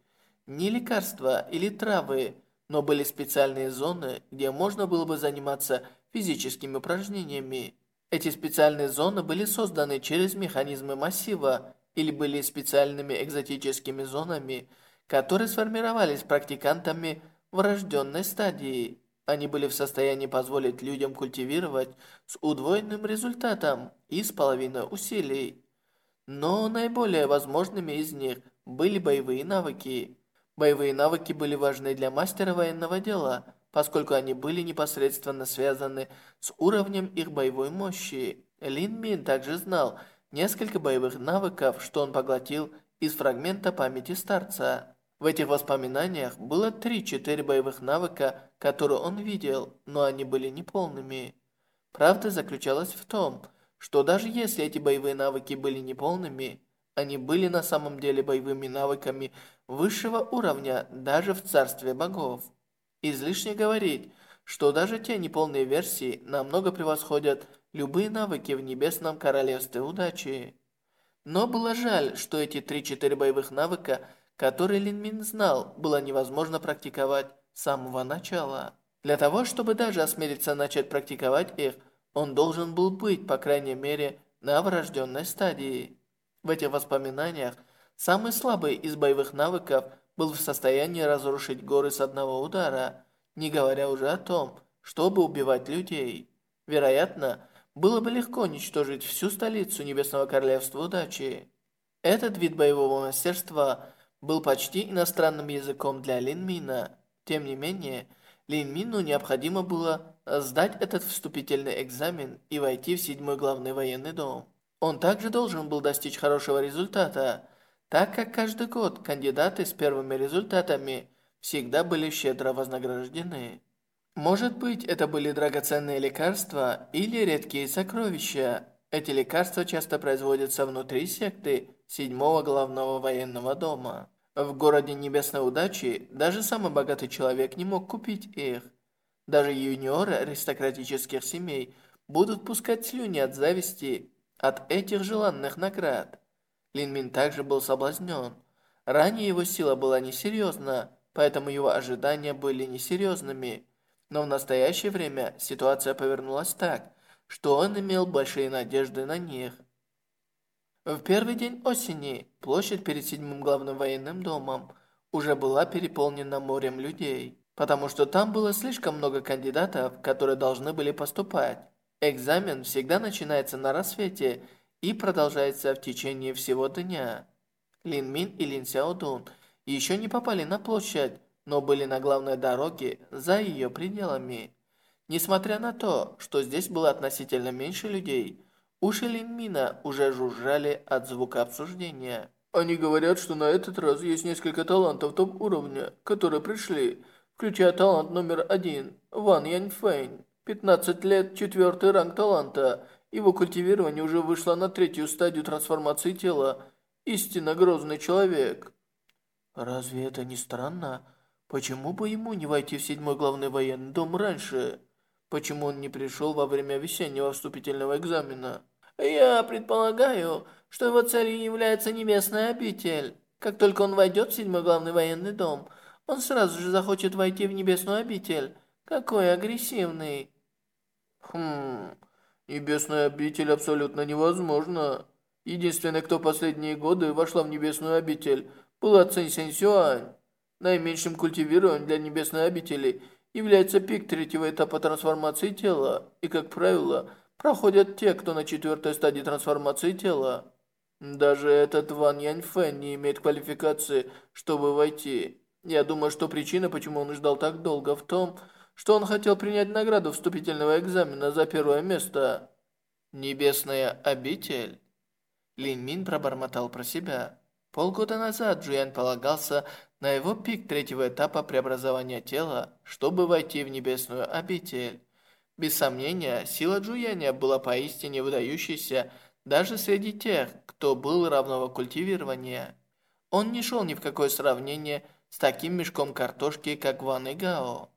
Не лекарства или травы, но были специальные зоны, где можно было бы заниматься физическими упражнениями. Эти специальные зоны были созданы через механизмы массива или были специальными экзотическими зонами, которые сформировались практикантами врожденной стадии. Они были в состоянии позволить людям культивировать с удвоенным результатом и с половиной усилий. Но наиболее возможными из них были боевые навыки. Боевые навыки были важны для мастера военного дела, поскольку они были непосредственно связаны с уровнем их боевой мощи. Лин Мин также знал несколько боевых навыков, что он поглотил из фрагмента памяти старца. В этих воспоминаниях было 3-4 боевых навыка, которые он видел, но они были неполными. Правда заключалась в том, что даже если эти боевые навыки были неполными, они были на самом деле боевыми навыками высшего уровня даже в царстве богов. Излишне говорить, что даже те неполные версии намного превосходят любые навыки в Небесном Королевстве Удачи. Но было жаль, что эти 3-4 боевых навыка, которые Лин Мин знал, было невозможно практиковать с самого начала. Для того, чтобы даже осмелиться начать практиковать их, он должен был быть, по крайней мере, на врожденной стадии. В этих воспоминаниях самый слабый из боевых навыков был в состоянии разрушить горы с одного удара, не говоря уже о том, чтобы убивать людей. Вероятно, было бы легко уничтожить всю столицу Небесного Королевства Удачи. Этот вид боевого мастерства был почти иностранным языком для Лин Мина. Тем не менее, Лин Мину необходимо было сдать этот вступительный экзамен и войти в седьмой главный военный дом. Он также должен был достичь хорошего результата, так как каждый год кандидаты с первыми результатами всегда были щедро вознаграждены. Может быть, это были драгоценные лекарства или редкие сокровища. Эти лекарства часто производятся внутри секты седьмого главного военного дома. В городе Небесной Удачи даже самый богатый человек не мог купить их. Даже юниоры аристократических семей будут пускать слюни от зависти от этих желанных наград. Лин Мин также был соблазнен. Ранее его сила была несерьезна, поэтому его ожидания были несерьезными. Но в настоящее время ситуация повернулась так, что он имел большие надежды на них. В первый день осени площадь перед седьмым главным военным домом уже была переполнена морем людей, потому что там было слишком много кандидатов, которые должны были поступать. Экзамен всегда начинается на рассвете и продолжается в течение всего дня. Лин Мин и Лин Сяодун еще не попали на площадь, но были на главной дороге за ее пределами. Несмотря на то, что здесь было относительно меньше людей, уши Линмина уже жужжали от звука обсуждения. Они говорят, что на этот раз есть несколько талантов топ-уровня, которые пришли, включая талант номер один, Ван Яньфэнь. 15 лет, четвертый ранг таланта. Его культивирование уже вышло на третью стадию трансформации тела. Истинно грозный человек. Разве это не странно? Почему бы ему не войти в седьмой главный военный дом раньше? Почему он не пришел во время весеннего вступительного экзамена? Я предполагаю, что его целью является небесная обитель. Как только он войдет в седьмой главный военный дом, он сразу же захочет войти в небесную обитель. Какой агрессивный. Хм, небесная обитель абсолютно невозможно. Единственный, кто последние годы вошла в небесную обитель, была Цинь Сень Сюань. Наименьшим культивированием для небесной обители является пик третьего этапа трансформации тела, и, как правило, проходят те, кто на четвертой стадии трансформации тела. Даже этот Ван Яньфэн не имеет квалификации, чтобы войти. Я думаю, что причина, почему он ждал так долго, в том, что он хотел принять награду вступительного экзамена за первое место. «Небесная обитель?» Лин Мин пробормотал про себя. Полгода назад Джуян полагался на его пик третьего этапа преобразования тела, чтобы войти в небесную обитель. Без сомнения, сила Джуяня была поистине выдающейся даже среди тех, кто был равного культивирования. Он не шел ни в какое сравнение с таким мешком картошки, как Ван и Гао.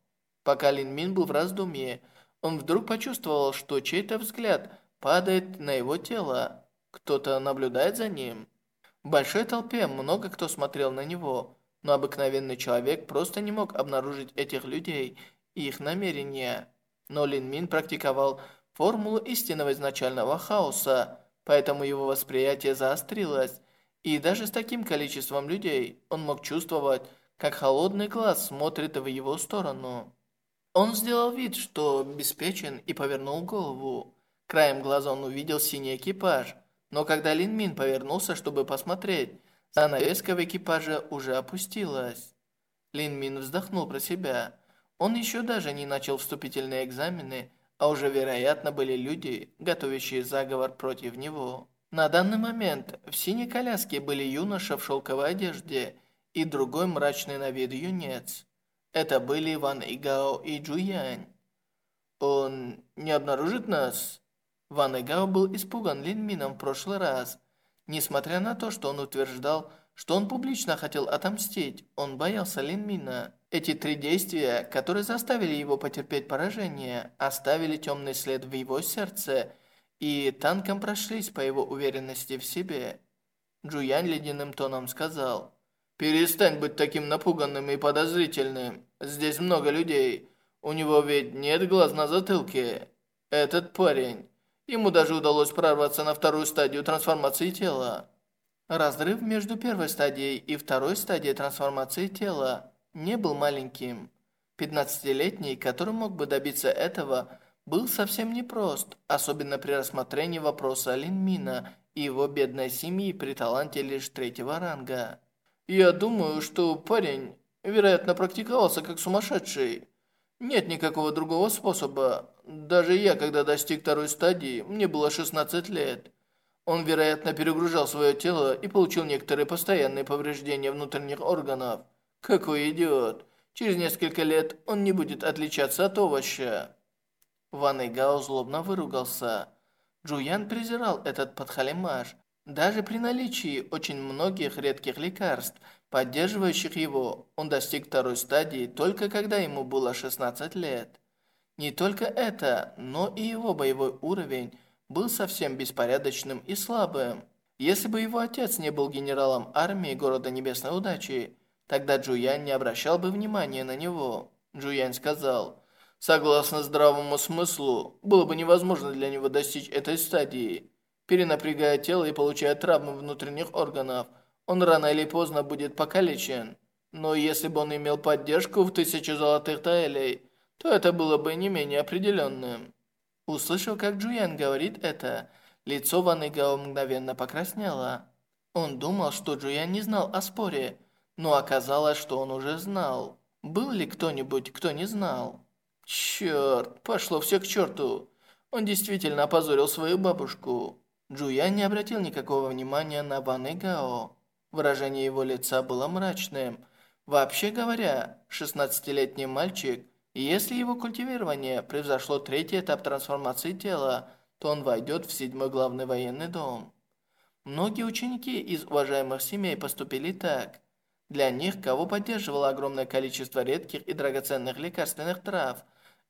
Пока Лин Мин был в раздумье, он вдруг почувствовал, что чей-то взгляд падает на его тело. Кто-то наблюдает за ним. В большой толпе много кто смотрел на него, но обыкновенный человек просто не мог обнаружить этих людей и их намерения. Но Лин Мин практиковал формулу истинного изначального хаоса, поэтому его восприятие заострилось, и даже с таким количеством людей он мог чувствовать, как холодный глаз смотрит в его сторону. Он сделал вид, что беспечен и повернул голову. Краем глаза он увидел синий экипаж, но когда Лин Мин повернулся, чтобы посмотреть, занавеска в экипаже уже опустилась. Лин Мин вздохнул про себя. Он еще даже не начал вступительные экзамены, а уже, вероятно, были люди, готовящие заговор против него. На данный момент в синей коляске были юноша в шелковой одежде и другой мрачный на вид юнец. Это были Ван Игао и Джуянь. Он не обнаружит нас? Ван Игао был испуган Лин Мином в прошлый раз. Несмотря на то, что он утверждал, что он публично хотел отомстить, он боялся Лин Мина. Эти три действия, которые заставили его потерпеть поражение, оставили темный след в его сердце и танком прошлись по его уверенности в себе. Джуянь ледяным тоном сказал, «Перестань быть таким напуганным и подозрительным. Здесь много людей. У него ведь нет глаз на затылке. Этот парень. Ему даже удалось прорваться на вторую стадию трансформации тела». Разрыв между первой стадией и второй стадией трансформации тела не был маленьким. 15-летний, который мог бы добиться этого, был совсем непрост, особенно при рассмотрении вопроса Лин Мина и его бедной семьи при таланте лишь третьего ранга. «Я думаю, что парень, вероятно, практиковался как сумасшедший. Нет никакого другого способа. Даже я, когда достиг второй стадии, мне было 16 лет». Он, вероятно, перегружал свое тело и получил некоторые постоянные повреждения внутренних органов. Какой идиот. Через несколько лет он не будет отличаться от овоща. Ван Игао злобно выругался. Джуян презирал этот подхалимаш. Даже при наличии очень многих редких лекарств, поддерживающих его, он достиг второй стадии только когда ему было 16 лет. Не только это, но и его боевой уровень был совсем беспорядочным и слабым. Если бы его отец не был генералом армии города Небесной Удачи, тогда Джуян не обращал бы внимания на него. Джуян сказал, Согласно здравому смыслу, было бы невозможно для него достичь этой стадии. Перенапрягая тело и получая травмы внутренних органов, он рано или поздно будет покалечен. Но если бы он имел поддержку в тысячу золотых таэлей, то это было бы не менее определенным. Услышав, как Джуян говорит это, лицо Ван Игао мгновенно покраснело. Он думал, что Джуян не знал о споре, но оказалось, что он уже знал. Был ли кто-нибудь, кто не знал? Черт, пошло все к черту. Он действительно опозорил свою бабушку. Джуян не обратил никакого внимания на Ван Игао. Выражение его лица было мрачным. Вообще говоря, 16-летний мальчик, если его культивирование превзошло третий этап трансформации тела, то он войдет в седьмой главный военный дом. Многие ученики из уважаемых семей поступили так. Для них, кого поддерживало огромное количество редких и драгоценных лекарственных трав,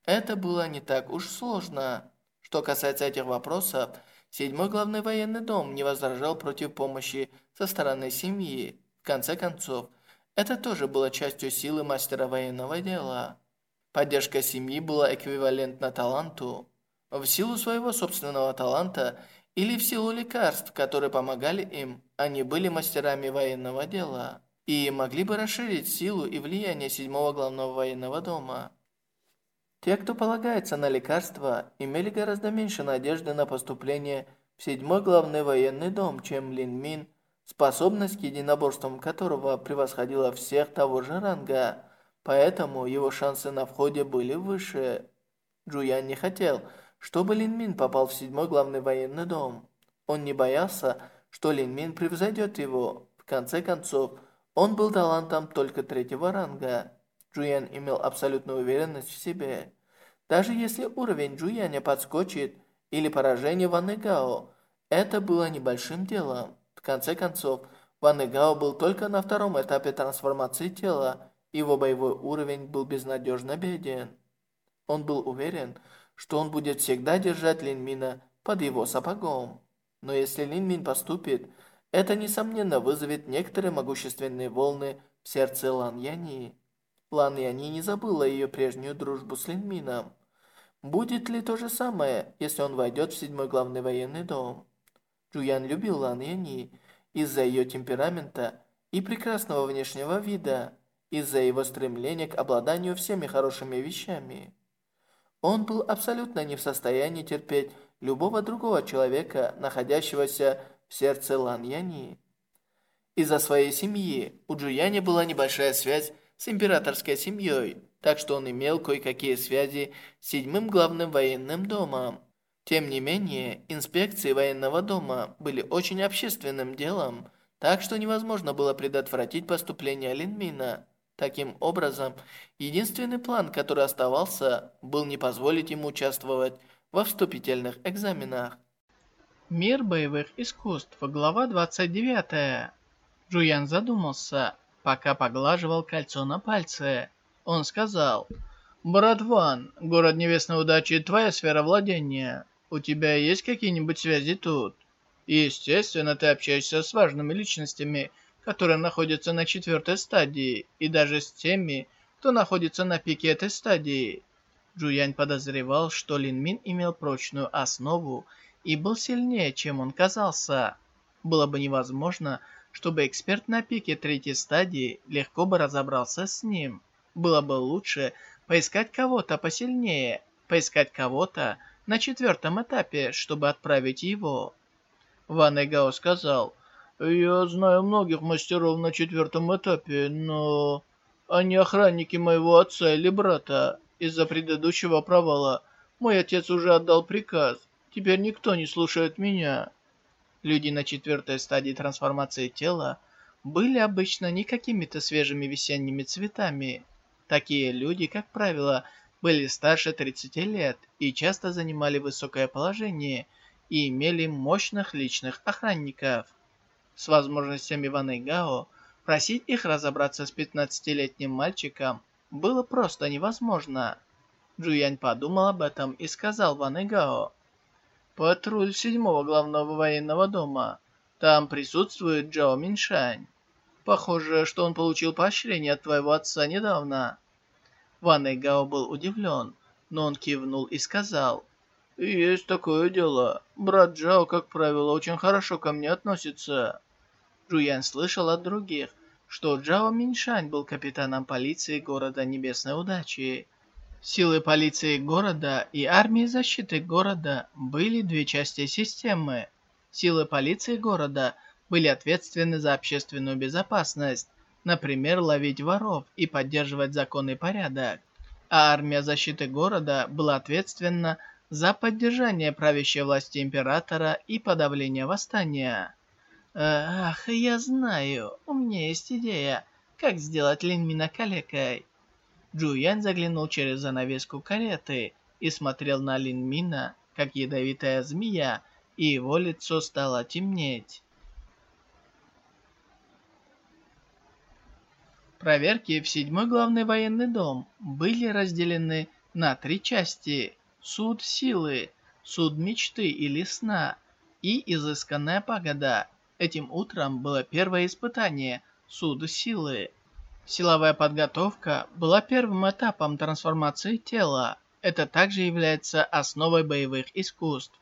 это было не так уж сложно. Что касается этих вопросов, седьмой главный военный дом не возражал против помощи со стороны семьи. В конце концов, это тоже было частью силы мастера военного дела. Поддержка семьи была эквивалентна таланту. В силу своего собственного таланта или в силу лекарств, которые помогали им, они были мастерами военного дела и могли бы расширить силу и влияние седьмого главного военного дома. Те, кто полагается на лекарства, имели гораздо меньше надежды на поступление в седьмой главный военный дом, чем Лин Мин, способность к единоборствам которого превосходила всех того же ранга, поэтому его шансы на входе были выше. Джуян не хотел, чтобы Лин Мин попал в седьмой главный военный дом. Он не боялся, что Лин Мин превзойдет его. В конце концов, он был талантом только третьего ранга. Джуян имел абсолютную уверенность в себе. Даже если уровень Джуяня подскочит или поражение Ван Игао, это было небольшим делом. В конце концов, Ван Игао был только на втором этапе трансформации тела, его боевой уровень был безнадежно беден. Он был уверен, что он будет всегда держать Лин Мина под его сапогом. Но если Лин Мин поступит, это, несомненно, вызовет некоторые могущественные волны в сердце Лан Яни. Лан Яни не забыла ее прежнюю дружбу с Линмином. Будет ли то же самое, если он войдет в седьмой главный военный дом? Джуян любил Лан Яни из-за ее темперамента и прекрасного внешнего вида, из-за его стремления к обладанию всеми хорошими вещами. Он был абсолютно не в состоянии терпеть любого другого человека, находящегося в сердце Лан Яни. Из-за своей семьи у Джуяни была небольшая связь с императорской семьей, так что он имел кое-какие связи с седьмым главным военным домом. Тем не менее, инспекции военного дома были очень общественным делом, так что невозможно было предотвратить поступление Линмина. Таким образом, единственный план, который оставался, был не позволить ему участвовать во вступительных экзаменах. Мир боевых искусств, глава 29. Жуян задумался, пока поглаживал кольцо на пальце. Он сказал, «Брат Ван, город Небесной Удачи – твоя сфера владения. У тебя есть какие-нибудь связи тут?» Естественно, ты общаешься с важными личностями, которые находятся на четвертой стадии, и даже с теми, кто находится на пике этой стадии. Джуянь подозревал, что Лин Мин имел прочную основу и был сильнее, чем он казался. Было бы невозможно, чтобы эксперт на пике третьей стадии легко бы разобрался с ним. Было бы лучше поискать кого-то посильнее, поискать кого-то на четвертом этапе, чтобы отправить его. Ван Эгао сказал, «Я знаю многих мастеров на четвертом этапе, но они охранники моего отца или брата. Из-за предыдущего провала мой отец уже отдал приказ. Теперь никто не слушает меня». Люди на четвертой стадии трансформации тела были обычно не какими-то свежими весенними цветами. Такие люди, как правило, были старше 30 лет и часто занимали высокое положение – и имели мощных личных охранников. С возможностями Ван Гао просить их разобраться с 15-летним мальчиком было просто невозможно. Джуянь подумал об этом и сказал Ван Гао. «Патруль седьмого главного военного дома. Там присутствует Джао Миншань. Похоже, что он получил поощрение от твоего отца недавно». Ван Гао был удивлен, но он кивнул и сказал. «Есть такое дело. Брат Джао, как правило, очень хорошо ко мне относится». Жуян слышал от других, что Джао Миншань был капитаном полиции города Небесной Удачи. Силы полиции города и армии защиты города были две части системы. Силы полиции города были ответственны за общественную безопасность, например, ловить воров и поддерживать закон и порядок. А армия защиты города была ответственна за поддержание правящей власти императора и подавление восстания. Ах, я знаю, у меня есть идея, как сделать Линмина калекой. Джуян заглянул через занавеску кареты и смотрел на Линмина, как ядовитая змея, и его лицо стало темнеть. Проверки в седьмой главный военный дом были разделены на три части суд силы, суд мечты или сна и изысканная пагода. Этим утром было первое испытание – суд силы. Силовая подготовка была первым этапом трансформации тела. Это также является основой боевых искусств.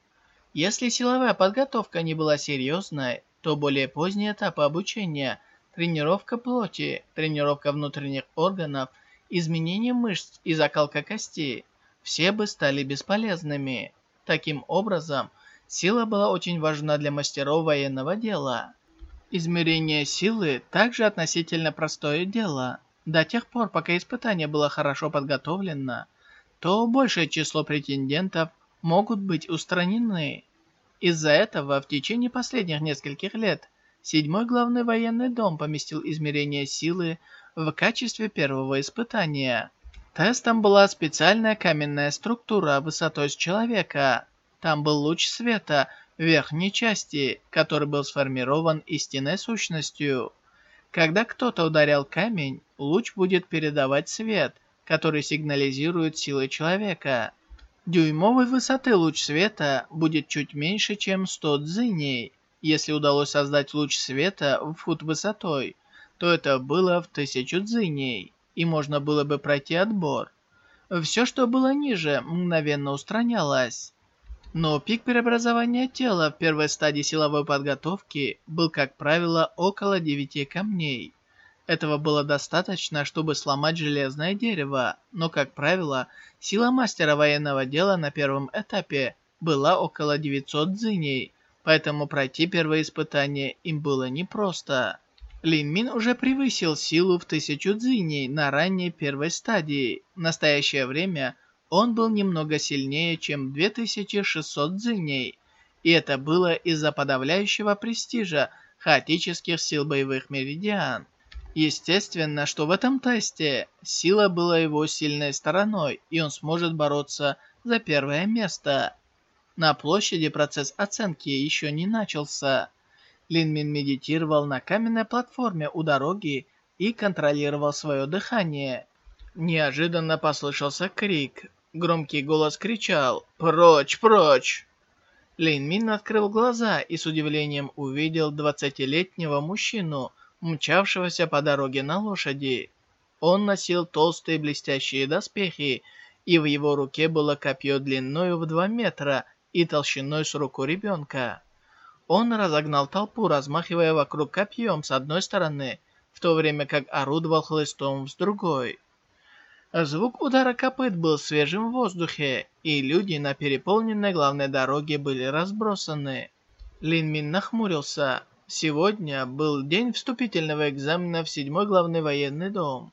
Если силовая подготовка не была серьезной, то более поздние этапы обучения – тренировка плоти, тренировка внутренних органов, изменение мышц и закалка костей – все бы стали бесполезными. Таким образом, сила была очень важна для мастеров военного дела. Измерение силы также относительно простое дело. До тех пор, пока испытание было хорошо подготовлено, то большее число претендентов могут быть устранены. Из-за этого в течение последних нескольких лет седьмой главный военный дом поместил измерение силы в качестве первого испытания – Тестом была специальная каменная структура высотой с человека. Там был луч света верхней части, который был сформирован истинной сущностью. Когда кто-то ударял камень, луч будет передавать свет, который сигнализирует силы человека. Дюймовой высоты луч света будет чуть меньше, чем 100 дзыней. Если удалось создать луч света в фут высотой, то это было в 1000 дзыней и можно было бы пройти отбор. Все, что было ниже, мгновенно устранялось. Но пик преобразования тела в первой стадии силовой подготовки был, как правило, около 9 камней. Этого было достаточно, чтобы сломать железное дерево, но, как правило, сила мастера военного дела на первом этапе была около 900 дзыней, поэтому пройти первое испытание им было непросто. Лин Мин уже превысил силу в тысячу дзиней на ранней первой стадии. В настоящее время он был немного сильнее, чем 2600 дзиней. И это было из-за подавляющего престижа хаотических сил боевых меридиан. Естественно, что в этом тесте сила была его сильной стороной, и он сможет бороться за первое место. На площади процесс оценки еще не начался. Лин Мин медитировал на каменной платформе у дороги и контролировал свое дыхание. Неожиданно послышался крик. Громкий голос кричал «Прочь, прочь!». Лин Мин открыл глаза и с удивлением увидел двадцатилетнего мужчину, мчавшегося по дороге на лошади. Он носил толстые блестящие доспехи, и в его руке было копье длиною в два метра и толщиной с руку ребенка. Он разогнал толпу, размахивая вокруг копьем с одной стороны, в то время как орудовал хлыстом с другой. Звук удара копыт был свежим в воздухе, и люди на переполненной главной дороге были разбросаны. Лин Мин нахмурился. Сегодня был день вступительного экзамена в седьмой главный военный дом.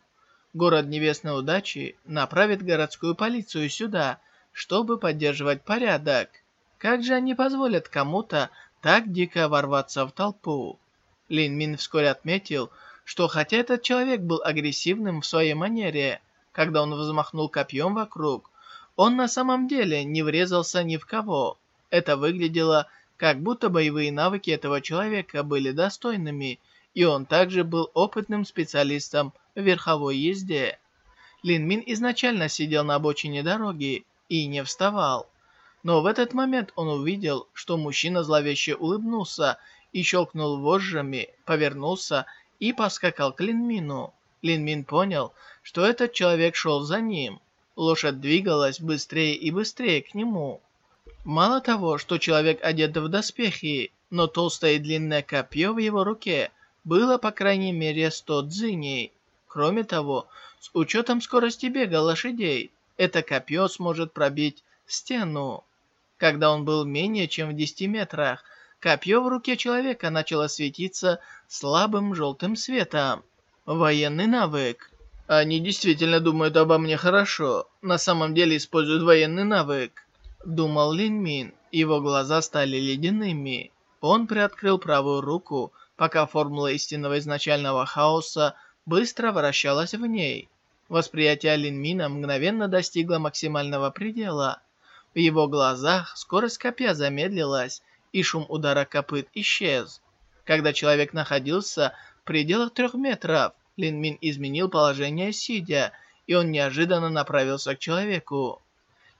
Город Небесной Удачи направит городскую полицию сюда, чтобы поддерживать порядок. Как же они позволят кому-то так дико ворваться в толпу? Лин Мин вскоре отметил, что хотя этот человек был агрессивным в своей манере, когда он взмахнул копьем вокруг, он на самом деле не врезался ни в кого. Это выглядело как будто боевые навыки этого человека были достойными, и он также был опытным специалистом в верховой езде. Лин Мин изначально сидел на обочине дороги и не вставал. Но в этот момент он увидел, что мужчина зловеще улыбнулся и щелкнул вожжами, повернулся и поскакал к Лин Мину. Лин Мин понял, что этот человек шел за ним. Лошадь двигалась быстрее и быстрее к нему. Мало того, что человек одет в доспехи, но толстое и длинное копье в его руке было по крайней мере 100 дзыней. Кроме того, с учетом скорости бега лошадей, это копье сможет пробить стену. Когда он был менее чем в 10 метрах, копье в руке человека начало светиться слабым желтым светом. Военный навык. Они действительно думают обо мне хорошо. На самом деле используют военный навык думал Лин Мин. Его глаза стали ледяными. Он приоткрыл правую руку, пока формула истинного изначального хаоса быстро вращалась в ней. Восприятие Лин Мина мгновенно достигло максимального предела. В его глазах скорость копья замедлилась, и шум удара копыт исчез. Когда человек находился в пределах трех метров, Лин Мин изменил положение сидя, и он неожиданно направился к человеку.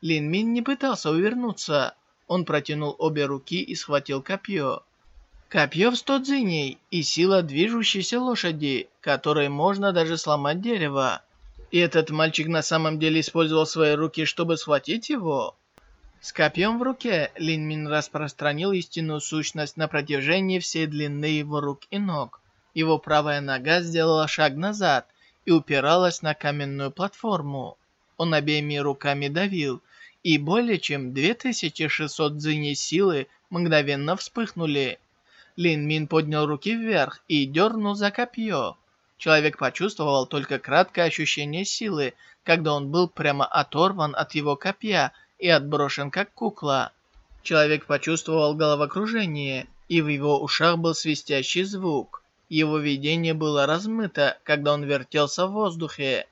Лин Мин не пытался увернуться. Он протянул обе руки и схватил копье. Копье в сто дзыней и сила движущейся лошади, которой можно даже сломать дерево. И этот мальчик на самом деле использовал свои руки, чтобы схватить его? С копьем в руке Лин Мин распространил истинную сущность на протяжении всей длины его рук и ног. Его правая нога сделала шаг назад и упиралась на каменную платформу. Он обеими руками давил, и более чем 2600 дзыней силы мгновенно вспыхнули. Лин Мин поднял руки вверх и дернул за копье. Человек почувствовал только краткое ощущение силы, когда он был прямо оторван от его копья и отброшен как кукла. Человек почувствовал головокружение, и в его ушах был свистящий звук. Его видение было размыто, когда он вертелся в воздухе.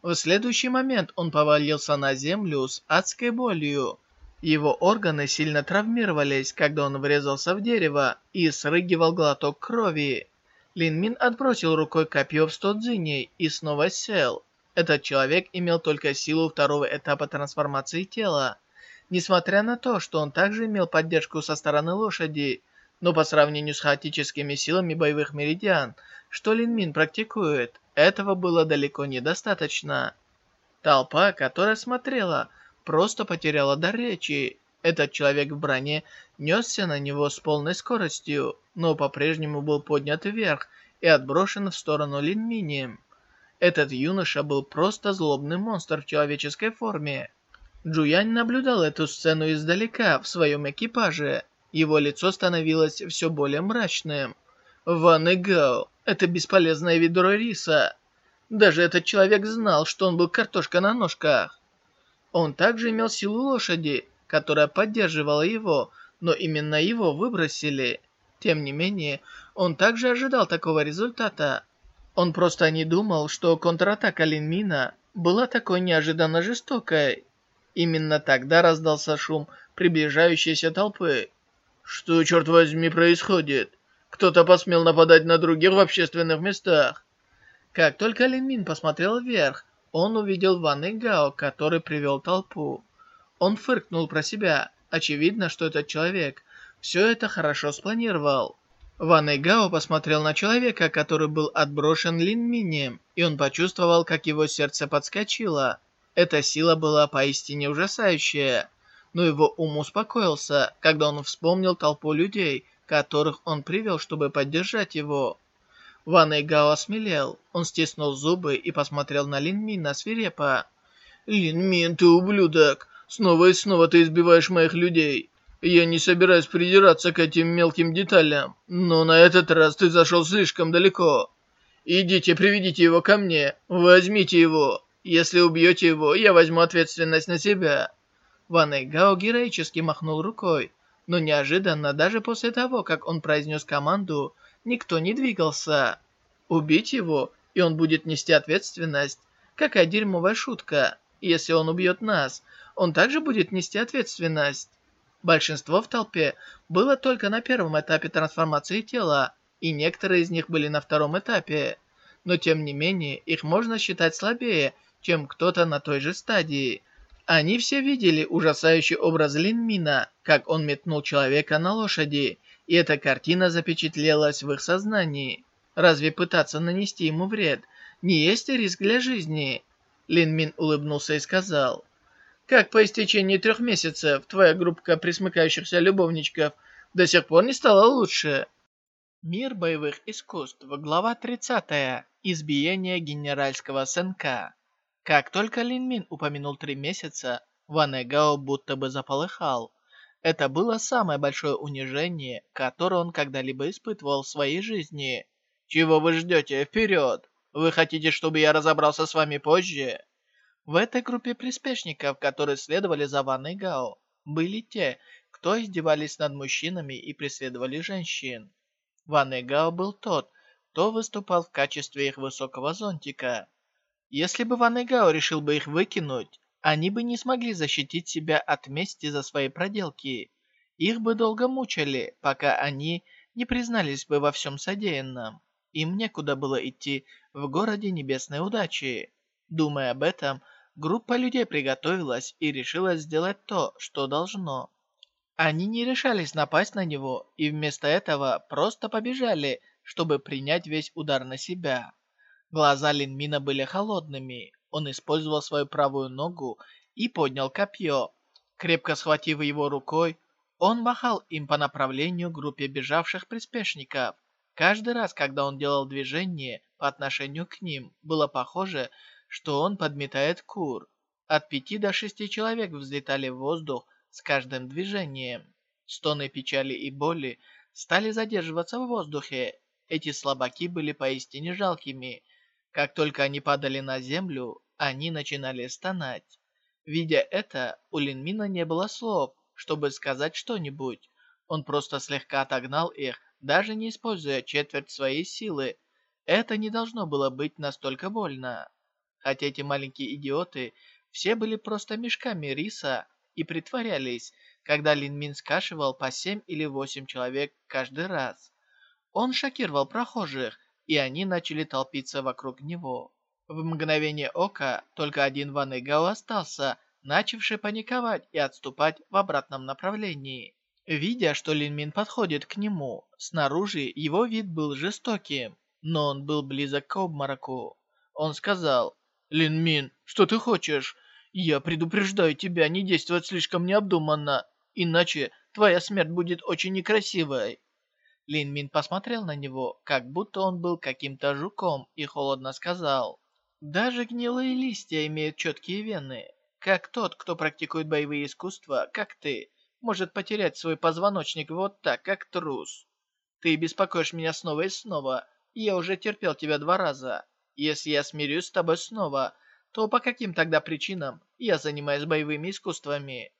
В следующий момент он повалился на землю с адской болью. Его органы сильно травмировались, когда он врезался в дерево и срыгивал глоток крови. Лин Мин отбросил рукой копье в сто дзыней и снова сел. Этот человек имел только силу второго этапа трансформации тела. Несмотря на то, что он также имел поддержку со стороны лошади, но по сравнению с хаотическими силами боевых меридиан, что Лин Мин практикует, этого было далеко недостаточно. Толпа, которая смотрела, просто потеряла дар речи. Этот человек в броне несся на него с полной скоростью, но по-прежнему был поднят вверх и отброшен в сторону Линмини. Этот юноша был просто злобный монстр в человеческой форме. Джуянь наблюдал эту сцену издалека в своем экипаже. Его лицо становилось все более мрачным. Ван и Гао, это бесполезное ведро риса. Даже этот человек знал, что он был картошка на ножках. Он также имел силу лошади, которая поддерживала его, но именно его выбросили. Тем не менее, он также ожидал такого результата. Он просто не думал, что контратака Линмина была такой неожиданно жестокой. Именно тогда раздался шум приближающейся толпы. «Что, черт возьми, происходит? Кто-то посмел нападать на других в общественных местах?» Как только Линмин посмотрел вверх, он увидел Ван Игао, который привел толпу. Он фыркнул про себя. Очевидно, что этот человек все это хорошо спланировал. Ван Эйгао посмотрел на человека, который был отброшен Лин Минем, и он почувствовал, как его сердце подскочило. Эта сила была поистине ужасающая. Но его ум успокоился, когда он вспомнил толпу людей, которых он привел, чтобы поддержать его. Ван Эйгао осмелел. Он стиснул зубы и посмотрел на Лин Мина свирепо. «Лин Мин, ты ублюдок! Снова и снова ты избиваешь моих людей!» Я не собираюсь придираться к этим мелким деталям, но на этот раз ты зашел слишком далеко. Идите, приведите его ко мне, возьмите его. Если убьете его, я возьму ответственность на себя». Ван Эйгао героически махнул рукой, но неожиданно, даже после того, как он произнес команду, никто не двигался. Убить его, и он будет нести ответственность. Какая дерьмовая шутка. Если он убьет нас, он также будет нести ответственность. Большинство в толпе было только на первом этапе трансформации тела, и некоторые из них были на втором этапе. Но тем не менее, их можно считать слабее, чем кто-то на той же стадии. Они все видели ужасающий образ Лин Мина, как он метнул человека на лошади, и эта картина запечатлелась в их сознании. Разве пытаться нанести ему вред не есть риск для жизни? Лин Мин улыбнулся и сказал, как по истечении трех месяцев твоя группа присмыкающихся любовничков до сих пор не стала лучше? Мир боевых искусств, глава 30. Избиение генеральского сынка. Как только Лин Мин упомянул три месяца, Ван Эгао будто бы заполыхал. Это было самое большое унижение, которое он когда-либо испытывал в своей жизни. «Чего вы ждете? Вперед! Вы хотите, чтобы я разобрался с вами позже?» В этой группе приспешников, которые следовали за Ван Гао, были те, кто издевались над мужчинами и преследовали женщин. Ван Гао был тот, кто выступал в качестве их высокого зонтика. Если бы Ван Гао решил бы их выкинуть, они бы не смогли защитить себя от мести за свои проделки. Их бы долго мучили, пока они не признались бы во всем содеянном. Им некуда было идти в городе небесной удачи. Думая об этом, Группа людей приготовилась и решила сделать то, что должно. Они не решались напасть на него и вместо этого просто побежали, чтобы принять весь удар на себя. Глаза Линмина были холодными. Он использовал свою правую ногу и поднял копье. Крепко схватив его рукой, он махал им по направлению группе бежавших приспешников. Каждый раз, когда он делал движение по отношению к ним, было похоже, что он подметает кур. От пяти до шести человек взлетали в воздух с каждым движением. Стоны печали и боли стали задерживаться в воздухе. Эти слабаки были поистине жалкими. Как только они падали на землю, они начинали стонать. Видя это, у Линмина не было слов, чтобы сказать что-нибудь. Он просто слегка отогнал их, даже не используя четверть своей силы. Это не должно было быть настолько больно. Хотя эти маленькие идиоты все были просто мешками риса и притворялись, когда Лин Мин скашивал по семь или восемь человек каждый раз. Он шокировал прохожих, и они начали толпиться вокруг него. В мгновение ока только один Ван Игао остался, начавший паниковать и отступать в обратном направлении. Видя, что Лин Мин подходит к нему, снаружи его вид был жестоким, но он был близок к обмороку. Он сказал, Лин Мин, что ты хочешь? Я предупреждаю тебя не действовать слишком необдуманно, иначе твоя смерть будет очень некрасивой. Лин Мин посмотрел на него, как будто он был каким-то жуком, и холодно сказал. Даже гнилые листья имеют четкие вены. Как тот, кто практикует боевые искусства, как ты, может потерять свой позвоночник вот так, как трус. Ты беспокоишь меня снова и снова, я уже терпел тебя два раза. Если я смирюсь с тобой снова, то по каким тогда причинам я занимаюсь боевыми искусствами?»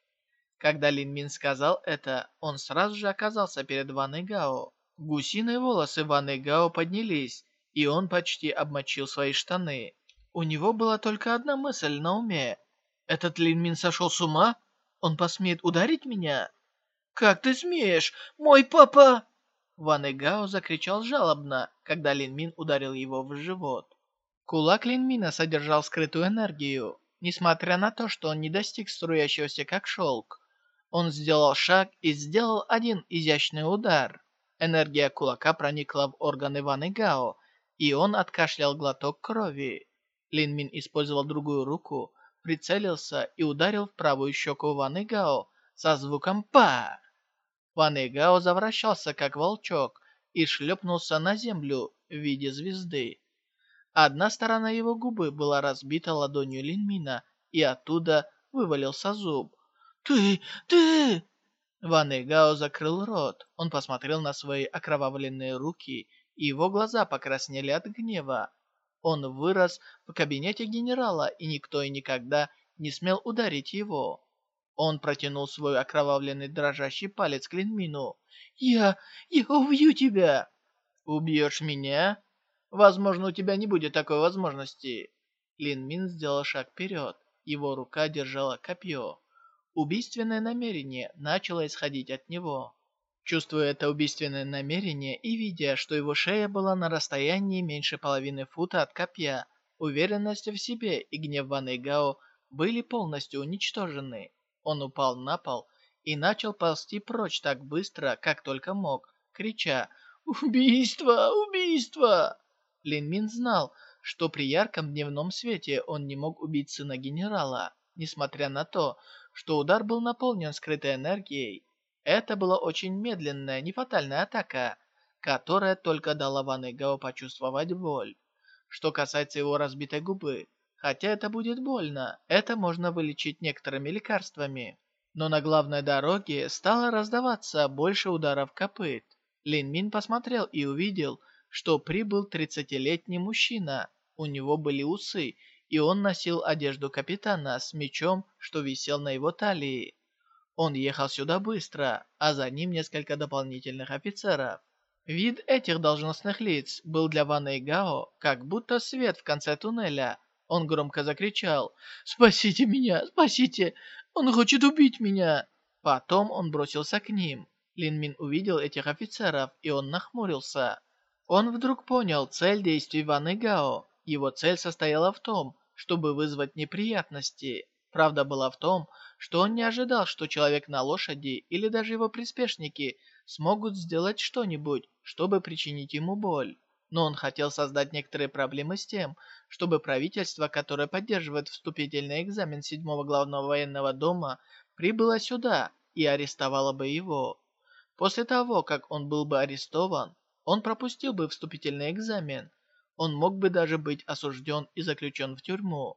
Когда Лин Мин сказал это, он сразу же оказался перед Ван Гао. Гусиные волосы Ван Гао поднялись, и он почти обмочил свои штаны. У него была только одна мысль на уме. «Этот Лин Мин сошел с ума? Он посмеет ударить меня?» «Как ты смеешь? Мой папа...» Ван Игао закричал жалобно, когда Лин Мин ударил его в живот. Кулак Лин Мина содержал скрытую энергию. Несмотря на то, что он не достиг струящегося как шелк, он сделал шаг и сделал один изящный удар. Энергия кулака проникла в органы Ван Игао, и он откашлял глоток крови. Лин Мин использовал другую руку, прицелился и ударил в правую щеку Ван Игао со звуком «па». Ван Игао завращался, как волчок, и шлепнулся на землю в виде звезды. Одна сторона его губы была разбита ладонью Линмина, и оттуда вывалился зуб. «Ты! Ты!» Ван Игао закрыл рот. Он посмотрел на свои окровавленные руки, и его глаза покраснели от гнева. Он вырос в кабинете генерала, и никто и никогда не смел ударить его. Он протянул свой окровавленный дрожащий палец к Линмину. «Я... я убью тебя!» «Убьешь меня?» «Возможно, у тебя не будет такой возможности». Линмин сделал шаг вперед. Его рука держала копье. Убийственное намерение начало исходить от него. Чувствуя это убийственное намерение и видя, что его шея была на расстоянии меньше половины фута от копья, уверенность в себе и гнев Ван Игао были полностью уничтожены. Он упал на пол и начал ползти прочь так быстро, как только мог, крича «Убийство! Убийство!». Лин Мин знал, что при ярком дневном свете он не мог убить сына генерала, несмотря на то, что удар был наполнен скрытой энергией. Это была очень медленная, нефатальная атака, которая только дала Ван Игао почувствовать боль. Что касается его разбитой губы, Хотя это будет больно, это можно вылечить некоторыми лекарствами. Но на главной дороге стало раздаваться больше ударов копыт. Лин Мин посмотрел и увидел, что прибыл 30-летний мужчина. У него были усы, и он носил одежду капитана с мечом, что висел на его талии. Он ехал сюда быстро, а за ним несколько дополнительных офицеров. Вид этих должностных лиц был для Ван Гао как будто свет в конце туннеля, он громко закричал «Спасите меня! Спасите! Он хочет убить меня!» Потом он бросился к ним. Лин Мин увидел этих офицеров, и он нахмурился. Он вдруг понял цель действий Ван Игао. Его цель состояла в том, чтобы вызвать неприятности. Правда была в том, что он не ожидал, что человек на лошади или даже его приспешники смогут сделать что-нибудь, чтобы причинить ему боль но он хотел создать некоторые проблемы с тем, чтобы правительство, которое поддерживает вступительный экзамен седьмого главного военного дома, прибыло сюда и арестовало бы его. После того, как он был бы арестован, он пропустил бы вступительный экзамен. Он мог бы даже быть осужден и заключен в тюрьму.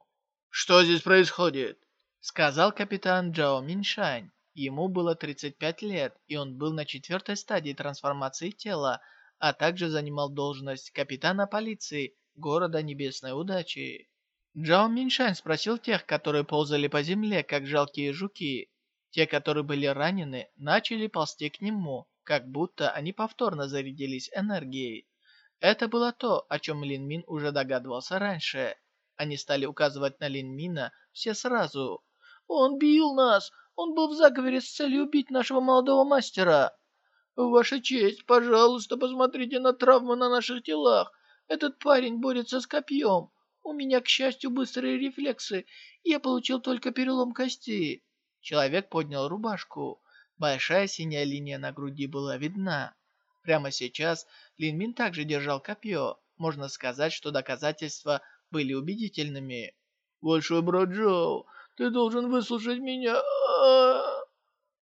«Что здесь происходит?» Сказал капитан Джао Миншань. Ему было 35 лет, и он был на четвертой стадии трансформации тела, а также занимал должность капитана полиции города Небесной Удачи. Джао Миншань спросил тех, которые ползали по земле, как жалкие жуки. Те, которые были ранены, начали ползти к нему, как будто они повторно зарядились энергией. Это было то, о чем Лин Мин уже догадывался раньше. Они стали указывать на Лин Мина все сразу. «Он бил нас! Он был в заговоре с целью убить нашего молодого мастера!» «Ваша честь, пожалуйста, посмотрите на травмы на наших телах. Этот парень борется с копьем. У меня, к счастью, быстрые рефлексы. Я получил только перелом кости». Человек поднял рубашку. Большая синяя линия на груди была видна. Прямо сейчас Лин Мин также держал копье. Можно сказать, что доказательства были убедительными. «Большой брат Джоу, ты должен выслушать меня!»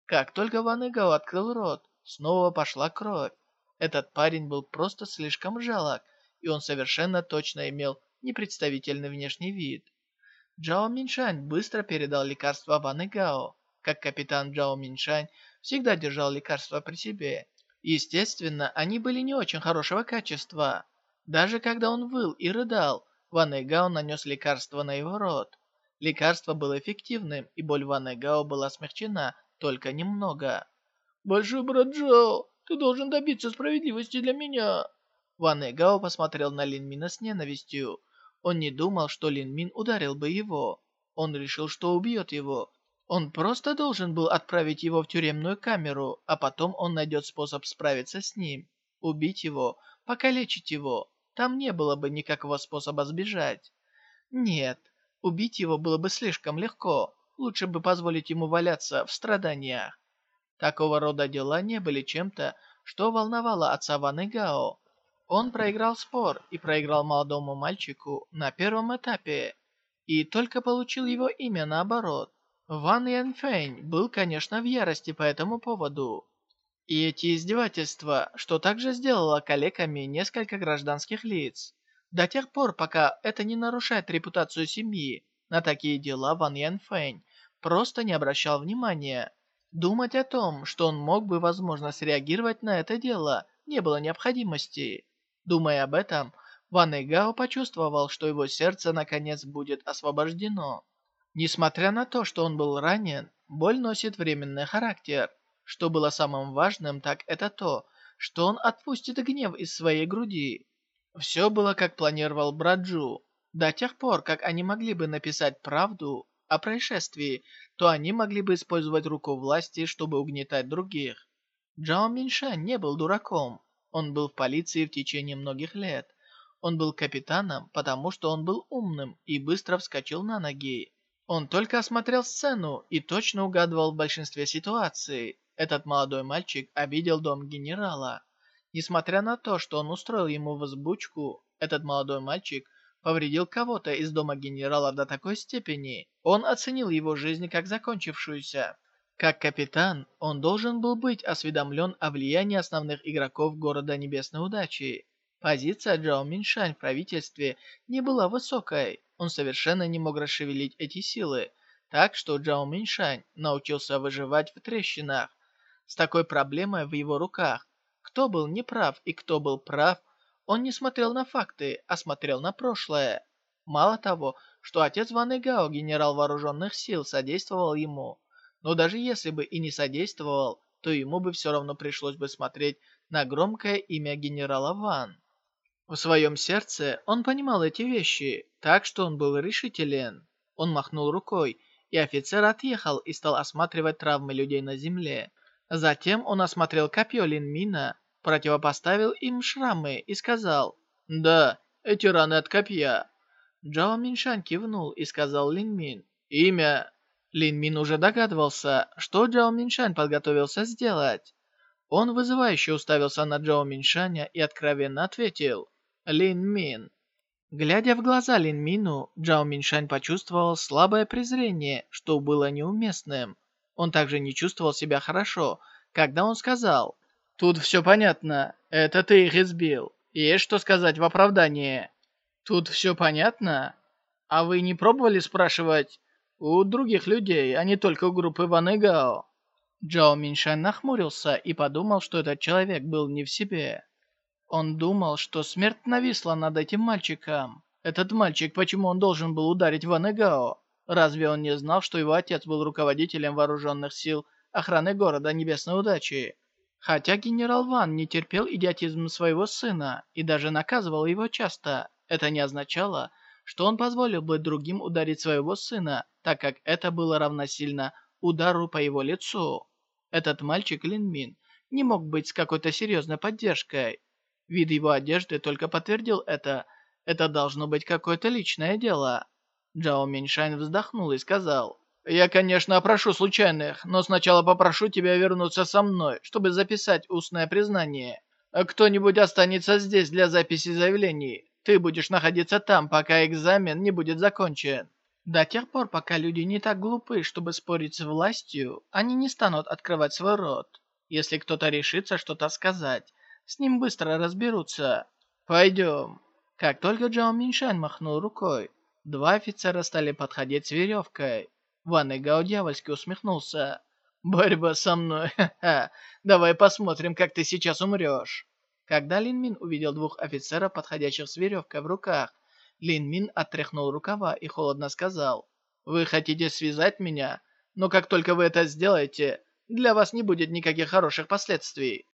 Как только Ван Игао открыл рот, Снова пошла кровь. Этот парень был просто слишком жалок, и он совершенно точно имел непредставительный внешний вид. Джао Миншань быстро передал лекарство Ван Гао. Как капитан Джао Миншань всегда держал лекарства при себе. Естественно, они были не очень хорошего качества. Даже когда он выл и рыдал, Ван Гао нанес лекарство на его рот. Лекарство было эффективным, и боль Ван Гао была смягчена только немного. «Большой брат Джао, ты должен добиться справедливости для меня!» Ван Эгао посмотрел на Лин Мина с ненавистью. Он не думал, что Лин Мин ударил бы его. Он решил, что убьет его. Он просто должен был отправить его в тюремную камеру, а потом он найдет способ справиться с ним. Убить его, покалечить его. Там не было бы никакого способа сбежать. Нет, убить его было бы слишком легко. Лучше бы позволить ему валяться в страданиях. Такого рода дела не были чем-то, что волновало отца Ван Гао. Он проиграл спор и проиграл молодому мальчику на первом этапе, и только получил его имя наоборот. Ван Янфэнь был, конечно, в ярости по этому поводу. И эти издевательства, что также сделало коллегами несколько гражданских лиц. До тех пор, пока это не нарушает репутацию семьи, на такие дела Ван Янфэнь просто не обращал внимания. Думать о том, что он мог бы, возможно, среагировать на это дело, не было необходимости. Думая об этом, Ван Игао почувствовал, что его сердце наконец будет освобождено. Несмотря на то, что он был ранен, боль носит временный характер. Что было самым важным, так это то, что он отпустит гнев из своей груди. Все было, как планировал Браджу. До тех пор, как они могли бы написать правду о происшествии, то они могли бы использовать руку власти, чтобы угнетать других. Джао Миншань не был дураком. Он был в полиции в течение многих лет. Он был капитаном, потому что он был умным и быстро вскочил на ноги. Он только осмотрел сцену и точно угадывал в большинстве ситуаций. Этот молодой мальчик обидел дом генерала. Несмотря на то, что он устроил ему взбучку, этот молодой мальчик повредил кого-то из дома генерала до такой степени, он оценил его жизнь как закончившуюся. Как капитан, он должен был быть осведомлен о влиянии основных игроков города Небесной Удачи. Позиция Джао Миншань в правительстве не была высокой, он совершенно не мог расшевелить эти силы, так что Джао Миншань научился выживать в трещинах. С такой проблемой в его руках, кто был неправ и кто был прав, он не смотрел на факты, а смотрел на прошлое. Мало того, что отец Ван Игао, генерал вооруженных сил, содействовал ему, но даже если бы и не содействовал, то ему бы все равно пришлось бы смотреть на громкое имя генерала Ван. В своем сердце он понимал эти вещи, так что он был решителен. Он махнул рукой, и офицер отъехал и стал осматривать травмы людей на земле. Затем он осмотрел копье Линмина, противопоставил им шрамы и сказал, «Да, эти раны от копья». Джао Миншан кивнул и сказал Линмин, «Имя». Линмин уже догадывался, что Джао Миншан подготовился сделать. Он вызывающе уставился на Джао Миншаня и откровенно ответил, Лин Мин. Глядя в глаза Лин Мину, Джао Миншань почувствовал слабое презрение, что было неуместным. Он также не чувствовал себя хорошо, когда он сказал, «Тут все понятно, это ты их избил. Есть что сказать в оправдание?» «Тут все понятно? А вы не пробовали спрашивать у других людей, а не только у группы Ван и Гао?» Джао Миншань нахмурился и подумал, что этот человек был не в себе. Он думал, что смерть нависла над этим мальчиком. Этот мальчик, почему он должен был ударить Ван Эгао? Разве он не знал, что его отец был руководителем вооруженных сил охраны города Небесной Удачи? Хотя генерал Ван не терпел идиотизм своего сына и даже наказывал его часто, это не означало, что он позволил бы другим ударить своего сына, так как это было равносильно удару по его лицу. Этот мальчик Лин Мин не мог быть с какой-то серьезной поддержкой, Вид его одежды только подтвердил это. Это должно быть какое-то личное дело. Джао Миньшань вздохнул и сказал, «Я, конечно, опрошу случайных, но сначала попрошу тебя вернуться со мной, чтобы записать устное признание. Кто-нибудь останется здесь для записи заявлений. Ты будешь находиться там, пока экзамен не будет закончен». До тех пор, пока люди не так глупы, чтобы спорить с властью, они не станут открывать свой рот. Если кто-то решится что-то сказать, с ним быстро разберутся. Пойдем. Как только Джао Миншан махнул рукой, два офицера стали подходить с веревкой. Ван Игао дьявольски усмехнулся. «Борьба со мной, ха-ха! Давай посмотрим, как ты сейчас умрешь!» Когда Лин Мин увидел двух офицеров, подходящих с веревкой в руках, Лин Мин отряхнул рукава и холодно сказал, «Вы хотите связать меня? Но как только вы это сделаете, для вас не будет никаких хороших последствий.